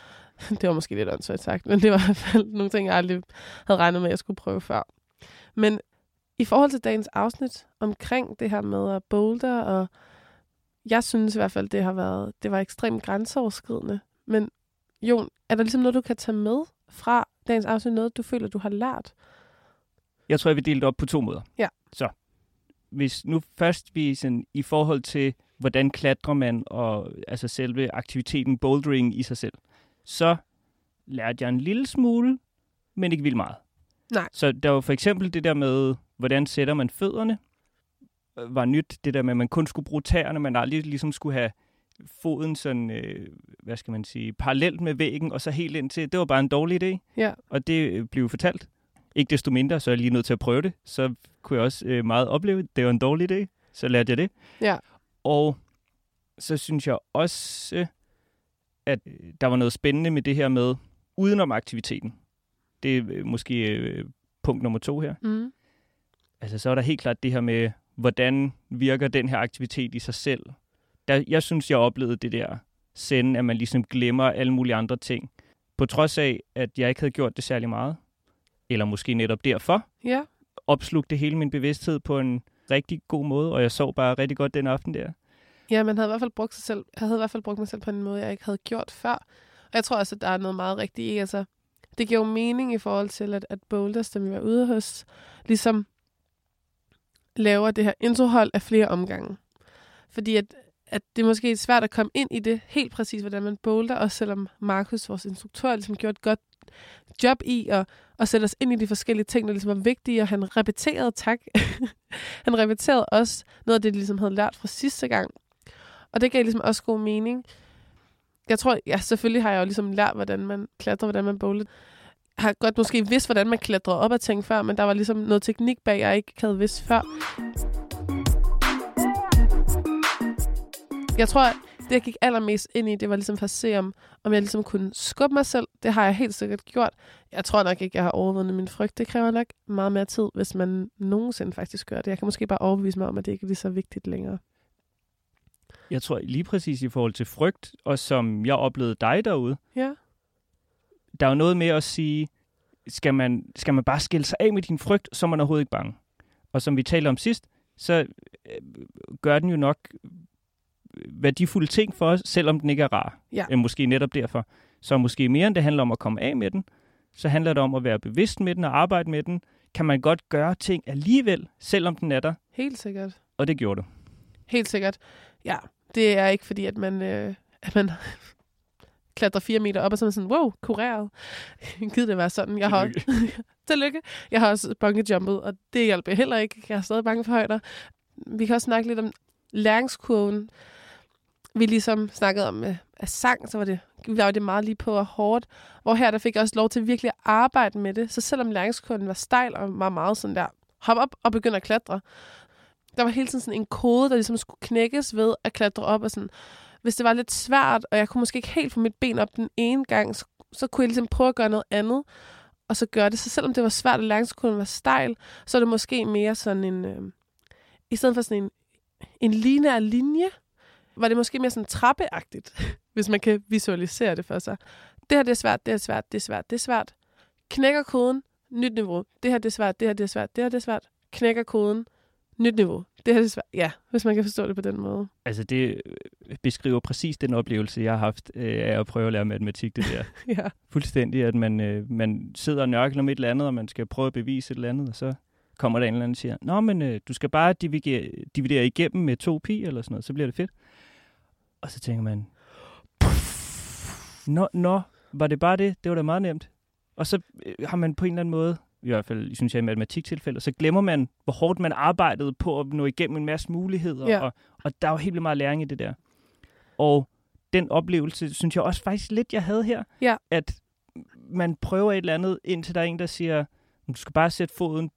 det var måske lidt åndssvagt sagt, men det var i hvert fald nogle ting, jeg aldrig havde regnet med, at jeg skulle prøve før. Men i forhold til dagens afsnit omkring det her med at boulder, og jeg synes i hvert fald, det har været, det var ekstremt grænseoverskridende. Men Jon, er der ligesom noget, du kan tage med fra dagens afsnit, noget du føler, du har lært? Jeg tror, jeg vil dele det op på to måder. Ja. Så hvis nu først vi sådan, i forhold til, hvordan klatrer man, og altså selve aktiviteten bouldering i sig selv, så lærte jeg en lille smule, men ikke vildt meget. Nej. Så der var for eksempel det der med, hvordan sætter man fødderne, øh, var nyt. Det der med, at man kun skulle bruge tæerne, man aldrig ligesom skulle have foden sådan, øh, hvad skal man sige, parallelt med væggen, og så helt ind til, det var bare en dårlig idé. Ja. Og det øh, blev fortalt. Ikke desto mindre, så er jeg lige nødt til at prøve det. Så kunne jeg også øh, meget opleve, at det var en dårlig idé. Så lærte jeg det. Ja. Og så synes jeg også, at øh, der var noget spændende med det her med udenom aktiviteten. Det er øh, måske øh, punkt nummer to her. Mm. Altså, så er der helt klart det her med, hvordan virker den her aktivitet i sig selv. Der, jeg synes, jeg oplevede det der sende, at man ligesom glemmer alle mulige andre ting. På trods af, at jeg ikke havde gjort det særlig meget. Eller måske netop derfor. Ja. Opslugte hele min bevidsthed på en rigtig god måde, og jeg sov bare rigtig godt den aften der. Ja, man havde i hvert fald brugt sig selv. Jeg havde i hvert fald brugt mig selv på en måde, jeg ikke havde gjort før. Og jeg tror også, at der er noget meget rigtigt i. Altså, det giver jo mening i forhold til, at, at Boulders, dem vi var ude hos, ligesom laver det her introhold af flere omgange. Fordi at, at det er måske svært at komme ind i det helt præcis, hvordan man boulder, også selvom Markus, vores instruktør, ligesom gjorde et godt job i at, og sætte os ind i de forskellige ting, der ligesom var vigtige, og han repeterede, tak, han repeterede også noget af det, de ligesom havde lært fra sidste gang. Og det gav ligesom også god mening. Jeg tror, ja, selvfølgelig har jeg jo ligesom lært, hvordan man klatrer, hvordan man bowler. Jeg har godt måske vidst, hvordan man klatrer op ad ting før, men der var ligesom noget teknik bag, jeg ikke havde vidst før. Jeg tror, det jeg gik allermest ind i, det var ligesom for at se, om, om jeg ligesom kunne skubbe mig selv. Det har jeg helt sikkert gjort. Jeg tror nok ikke, jeg har overvundet min frygt. Det kræver nok meget mere tid, hvis man nogensinde faktisk gør det. Jeg kan måske bare overbevise mig om, at det ikke er lige så vigtigt længere. Jeg tror lige præcis i forhold til frygt, og som jeg oplevede dig derude, Ja. der er jo noget med at sige, skal man, skal man bare skille sig af med din frygt, så er man overhovedet ikke bange. Og som vi talte om sidst, så øh, gør den jo nok værdifulde ting for os, selvom den ikke er rar. Ja. Øh, måske netop derfor. Så måske mere end det handler om at komme af med den, så handler det om at være bevidst med den og arbejde med den. Kan man godt gøre ting alligevel, selvom den er der? Helt sikkert. Og det gjorde du. Helt sikkert. Ja, det er ikke fordi, at man, øh, at man klatrer fire meter op, og så er man sådan, wow, kureret. Gider det være sådan? Jeg har, Tillykke. Jeg har også bungejumpet, og det hjælper heller ikke. Jeg er stadig bange for højder. Vi kan også snakke lidt om læringskurven. Vi ligesom snakkede om øh, at sang, så var det, var det meget lige på og hårdt. Hvor her, der fik jeg også lov til virkelig at arbejde med det. Så selvom læringskurven var stejl og var meget sådan der, hop op og begynd at klatre, der var hele tiden sådan en kode, der ligesom skulle knækkes ved at klatre op. Og sådan, hvis det var lidt svært, og jeg kunne måske ikke helt få mit ben op den ene gang, så, så kunne jeg ligesom prøve at gøre noget andet, og så gøre det. Så selvom det var svært, og læringskurven var stejl, så er det måske mere sådan en... Øh, I stedet for sådan en, en lineær linje, var det måske mere sådan trappeagtigt, hvis man kan visualisere det for sig. Det her det er svært, det er svært, det er svært, det er svært. Knækker koden, nyt niveau. Det her det er svært, det her det er svært, det her det er svært. Knækker koden, nyt niveau. Det her det er svært. Ja, hvis man kan forstå det på den måde. Altså det øh, beskriver præcis den oplevelse, jeg har haft øh, af at prøve at lære matematik, det der. Ja. Fuldstændig, at man, øh, man sidder og nørkler med et eller andet, og man skal prøve at bevise et eller andet, og så kommer der en eller anden og siger, Nå, men øh, du skal bare dividere, dividere igennem med 2 pi, eller sådan noget, så bliver det fedt. Og så tænker man, nå, nå, var det bare det? Det var da meget nemt. Og så øh, har man på en eller anden måde i hvert fald synes jeg i matematiktilfældet, så glemmer man, hvor hårdt man arbejdede på at nå igennem en masse muligheder, Ja. og, og der er jo helt vildt meget læring i det der. Og den oplevelse, synes jeg også faktisk lidt, jeg havde her, Ja. at man prøver et eller andet, indtil der er en, der siger, du skal bare sætte foden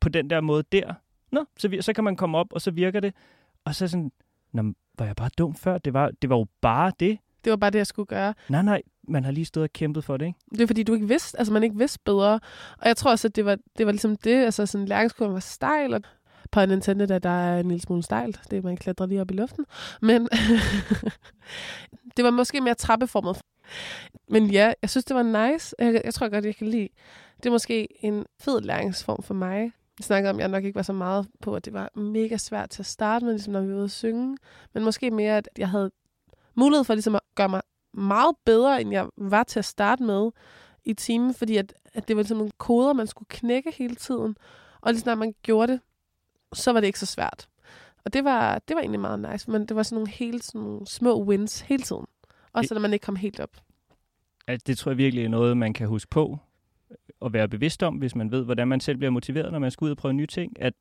på den der måde der. Nå, så, så kan man komme op, og så virker det. Og så sådan, Nå, var jeg bare dum før? Det var, det var jo bare det. Det var bare det, jeg skulle gøre. Nej, nej, man har lige stået og kæmpet for det, ikke? Det er fordi, du ikke vidste, altså man ikke vidste bedre. Og jeg tror også, at det var, det var ligesom det, altså sådan læringskurven var stejl, og på en antenne, der, der er en lille smule stejlt. Det er, man klatrer lige op i luften. Men det var måske mere trappeformet. Men ja, jeg synes, det var nice. Jeg, jeg tror godt, jeg kan lide. Det er måske en fed læringsform for mig. Jeg snakkede om, at jeg nok ikke var så meget på, at det var mega svært til at starte med, ligesom når vi var ude at synge. Men måske mere, at jeg havde mulighed for ligesom at gøre mig meget bedre, end jeg var til at starte med i timen, fordi at, at det var ligesom nogle koder, man skulle knække hele tiden. Og lige snart man gjorde det, så var det ikke så svært. Og det var, det var egentlig meget nice, men det var sådan nogle helt sådan nogle små wins hele tiden. Også når man ikke kom helt op. Altså, det tror jeg virkelig er noget, man kan huske på og være bevidst om, hvis man ved, hvordan man selv bliver motiveret, når man skal ud og prøve nye ting, at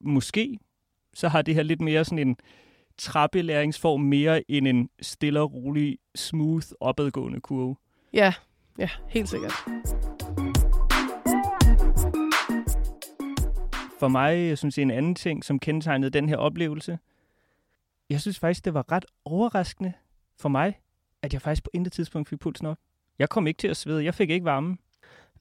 måske så har det her lidt mere sådan en trappelæringsform mere end en stille og rolig, smooth, opadgående kurve. Ja, ja, helt sikkert. For mig, jeg synes, en anden ting, som kendetegnede den her oplevelse, jeg synes faktisk, det var ret overraskende for mig, at jeg faktisk på intet tidspunkt fik pulsen op. Jeg kom ikke til at svede. Jeg fik ikke varme.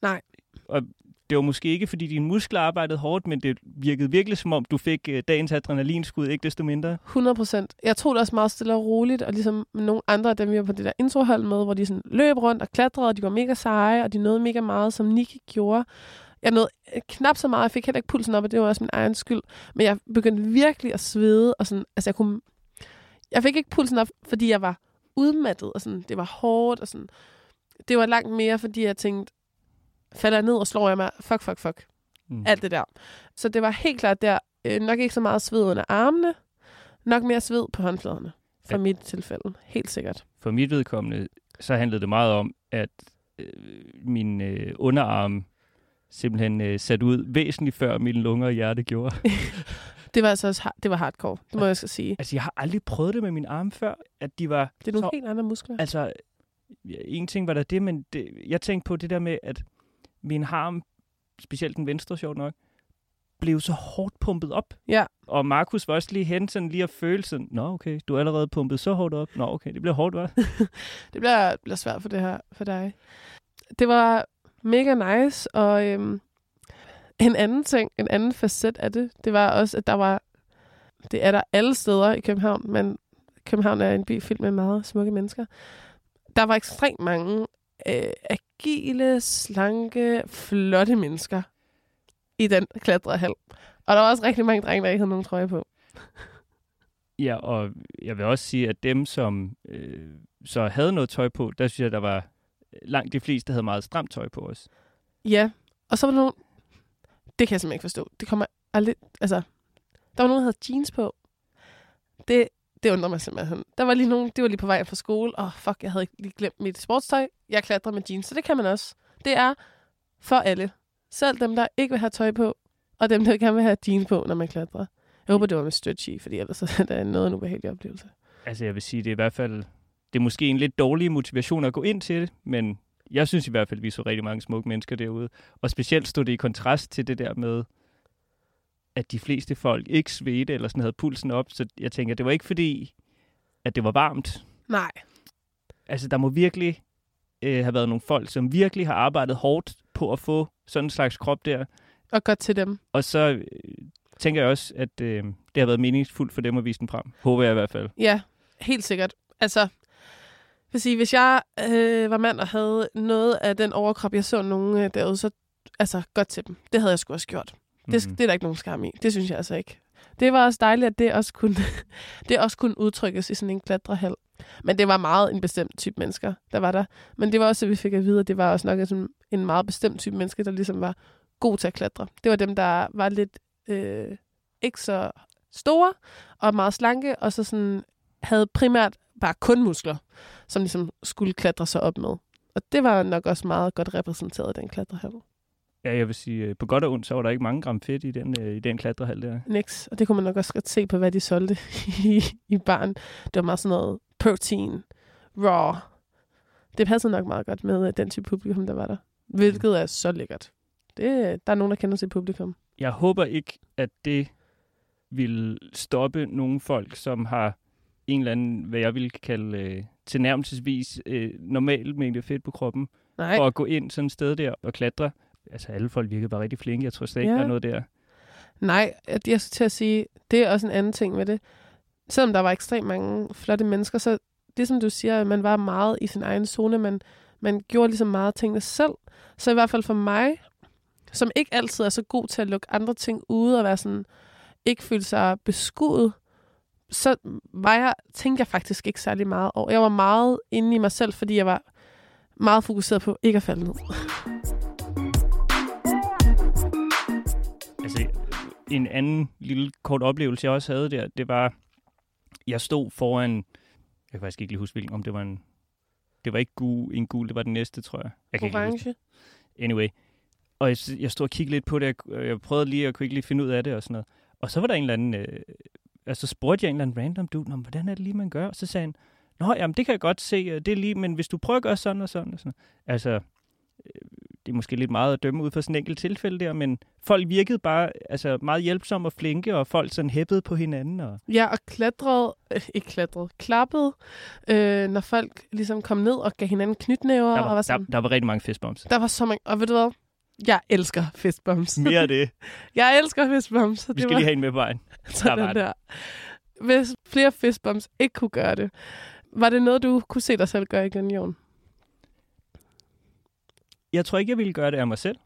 Nej. Og det var måske ikke, fordi dine muskler arbejdede hårdt, men det virkede virkelig som om, du fik øh, dagens adrenalinskud, ikke desto mindre. 100 procent. Jeg tog det også meget stille og roligt, og ligesom nogle andre af dem, vi var på det der introhold med, hvor de sådan løb rundt og klatrede, og de var mega seje, og de nåede mega meget, som Niki gjorde. Jeg nåede øh, knap så meget, jeg fik heller ikke pulsen op, og det var også min egen skyld. Men jeg begyndte virkelig at svede, og sådan, altså jeg kunne... Jeg fik ikke pulsen op, fordi jeg var udmattet, og sådan, det var hårdt, og sådan... Det var langt mere, fordi jeg tænkte, falder jeg ned og slår jeg mig, fuck, fuck, fuck. Mm. Alt det der. Så det var helt klart der, øh, nok ikke så meget sved under armene, nok mere sved på håndfladerne, for Ja. mit tilfælde. Helt sikkert. For mit vedkommende, så handlede det meget om, at øh, min øh, underarm simpelthen øh, sat ud væsentligt før mine lunger og hjerte gjorde. Det var altså også det var hardcore, det må jeg skal sige. altså, jeg har aldrig prøvet det med min arme før, at de var... Det er nogle så, helt andre muskler. Altså, ja, en ting var der det, men det, jeg tænkte på det der med, at min arm, specielt den venstre, sjovt nok, blev så hårdt pumpet op. Ja. Og Markus var også lige hen sådan lige at føle sådan, nå okay, du er allerede pumpet så hårdt op. Nå okay, det bliver hårdt, hva'? Det bliver, bliver svært for det her for dig. Det var mega nice, og øhm, en anden ting, en anden facet af det, det var også, at der var, det er der alle steder i København, men København er en by fyldt med meget smukke mennesker. Der var ekstremt mange øh, agile, slanke, flotte mennesker i den klatrehal. Og der var også rigtig mange drenge, der ikke havde nogen trøje på. Ja, og jeg vil også sige, at dem, som øh, så havde noget tøj på, der synes jeg, der var langt de fleste, der havde meget stramt tøj på os. Ja, og så var der nogen... Det kan jeg simpelthen ikke forstå. Det kommer aldrig... Altså, der var nogen, der havde jeans på. Det, det undrer mig simpelthen. Der var lige nogen, det var lige på vej fra skole. Åh, oh, fuck, jeg havde lige glemt mit sportstøj. Jeg klatrer med jeans, så det kan man også. Det er for alle. Selv dem, der ikke vil have tøj på, og dem, der gerne vil have jeans på, når man klatrer. Jeg håber, det var med stretch i, fordi ellers er det noget af en ubehagelig oplevelse. Altså, jeg vil sige, det er i hvert fald... Det er måske en lidt dårlig motivation at gå ind til det, men jeg synes i hvert fald, at vi så rigtig mange smukke mennesker derude. Og specielt stod det i kontrast til det der med, at de fleste folk ikke svedte eller sådan havde pulsen op. Så jeg tænker, det var ikke fordi, at det var varmt. Nej. Altså, der må virkelig øh, have været nogle folk, som virkelig har arbejdet hårdt på at få sådan en slags krop der. Og godt til dem. Og så øh, tænker jeg også, at øh, det har været meningsfuldt for dem at vise den frem. Håber jeg i hvert fald. Ja, helt sikkert. Altså, vil sige, hvis jeg øh, var mand og havde noget af den overkrop, jeg så nogen øh, derude, så altså, godt til dem. Det havde jeg sgu også gjort. Det, Mhm. det er der ikke nogen skam i. Det synes jeg altså ikke. Det var også dejligt, at det også kunne, det også kunne udtrykkes i sådan en klatrehal. Men det var meget en bestemt type mennesker, der var der. Men det var også, at vi fik at vide, at det var også nok sådan en meget bestemt type mennesker, der ligesom var god til at klatre. Det var dem, der var lidt øh, ikke så store og meget slanke, og så sådan havde primært bare kun muskler, som ligesom skulle klatre sig op med. Og det var nok også meget godt repræsenteret i den klatrehal. Ja, jeg vil sige, øh, på godt og ondt, så var der ikke mange gram fedt i den, øh, i den klatrehal der. Niks. Og det kunne man nok også godt se på, hvad de solgte i, i baren. Det var meget sådan noget protein, raw. Det passede nok meget godt med øh, den type publikum, der var der. Hvilket er så lækkert. Det, der er nogen, der kender sit publikum. Jeg håber ikke, at det vil stoppe nogle folk, som har en eller anden, hvad jeg vil kalde øh, tilnærmelsesvis øh, normal mængde fedt på kroppen, Nej. for at gå ind sådan et sted der og klatre. Altså alle folk virkede bare rigtig flinke. Jeg tror slet ikke, Ja. der er noget der. Nej, at jeg skal til at sige, det er også en anden ting med det. Selvom der var ekstremt mange flotte mennesker, så det som du siger, at man var meget i sin egen zone, man, man gjorde ligesom meget tingene selv. Så i hvert fald for mig, som ikke altid er så god til at lukke andre ting ude og være sådan, ikke føle sig beskudt, så var jeg, tænkte jeg faktisk ikke særlig meget over. Jeg var meget inde i mig selv, fordi jeg var meget fokuseret på ikke at falde ned. En anden lille kort oplevelse, jeg også havde der, det var, jeg stod foran, jeg kan faktisk ikke lige huske, hvilken, om det var en, det var ikke gul, en gul, det var den næste, tror jeg. jeg kan ikke lige huske Orange. Anyway. Og jeg, jeg stod og kiggede lidt på det, jeg, jeg prøvede lige, at kunne ikke lige finde ud af det og sådan noget. Og så var der en eller anden, øh, altså så spurgte jeg en eller anden random dude, "Nå, hvordan er det lige, man gør? Og så sagde han, Nå, jamen det kan jeg godt se, øh, det er lige, men hvis du prøver at gøre sådan og sådan og sådan. Altså, øh, det er måske lidt meget at dømme ud fra sådan en enkelt tilfælde der, men folk virkede bare altså, meget hjælpsomme og flinke, og folk sådan hæppede på hinanden. Og... Ja, og klatrede, øh, ikke klatrede, klappede, øh, når folk ligesom kom ned og gav hinanden knytnæver. Der og var, var sådan, der, der var rigtig mange fistbumps. der var så mange, og ved du hvad? Jeg elsker fistbumps. Mere af det. jeg elsker fistbumps. så Vi det skal var lige have en med på vejen. sådan Der var der. Hvis flere fistbumps ikke kunne gøre det, var det noget, du kunne se dig selv gøre igen, Jon? Jeg tror ikke, jeg ville gøre det af mig selv,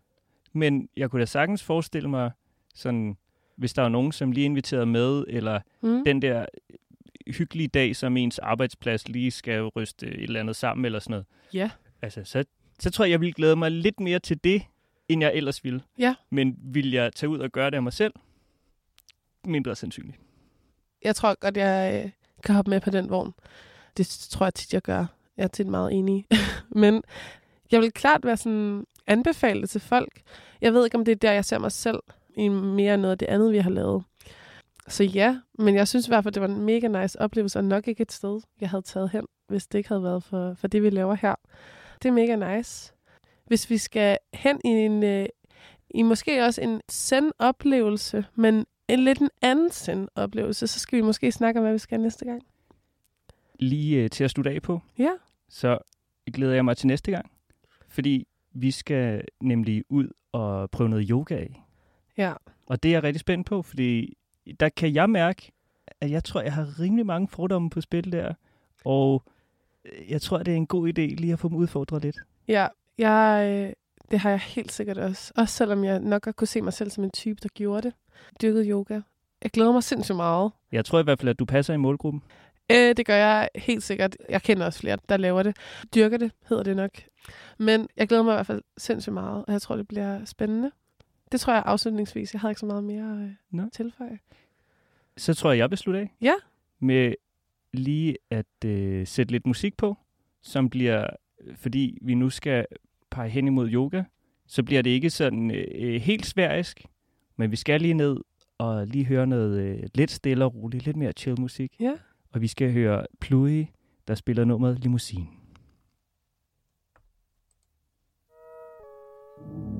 men jeg kunne da sagtens forestille mig, sådan, hvis der var nogen, som lige inviterede med, eller Mm. den der hyggelige dag, som ens arbejdsplads lige skal ryste et eller andet sammen, eller sådan noget. Ja. Altså, så, så tror jeg, jeg ville glæde mig lidt mere til det, end jeg ellers ville. Ja. Men vil jeg tage ud og gøre det af mig selv? Mindre sandsynligt. Jeg tror godt, jeg øh, kan hoppe med på den vogn. Det tror jeg tit, jeg gør. Jeg er tit meget enig. Men jeg vil klart være sådan anbefale det til folk. Jeg ved ikke, om det er der, jeg ser mig selv i mere end noget af det andet, vi har lavet. Så ja, men jeg synes i hvert fald, det var en mega nice oplevelse, og nok ikke et sted, jeg havde taget hen, hvis det ikke havde været for, for det, vi laver her. Det er mega nice. Hvis vi skal hen i en, øh, i måske også en send-oplevelse, men en lidt en anden send-oplevelse, så skal vi måske snakke om, hvad vi skal næste gang. Lige øh, til at slutte af på, Ja. så glæder jeg mig til næste gang. Fordi vi skal nemlig ud og prøve noget yoga af. Ja. Og det er jeg rigtig spændt på, fordi der kan jeg mærke, at jeg tror, jeg har rimelig mange fordomme på spil der. Og øh, jeg tror, det er en god idé lige at få dem udfordret lidt. Ja, jeg, øh, det har jeg helt sikkert også. Også selvom jeg nok godt kunne se mig selv som en type, der gjorde det. Dyrkede yoga. Jeg glæder mig sindssygt meget. Jeg tror i hvert fald, at du passer i målgruppen. Øh, det gør jeg helt sikkert. Jeg kender også flere, der laver det. Dyrker det, hedder det nok. Men jeg glæder mig i hvert fald sindssygt meget, og jeg tror, det bliver spændende. Det tror jeg afslutningsvis. Jeg havde ikke så meget mere øh, tilføje. Så tror jeg, jeg vil slutte af. Ja. Med lige at øh, sætte lidt musik på, som bliver, fordi vi nu skal pege hen imod yoga, så bliver det ikke sådan øh, helt sværisk, men vi skal lige ned og lige høre noget øh, lidt stille og roligt, lidt mere chill musik. Ja og vi skal høre Pluie, der spiller nummeret Limousine. thank you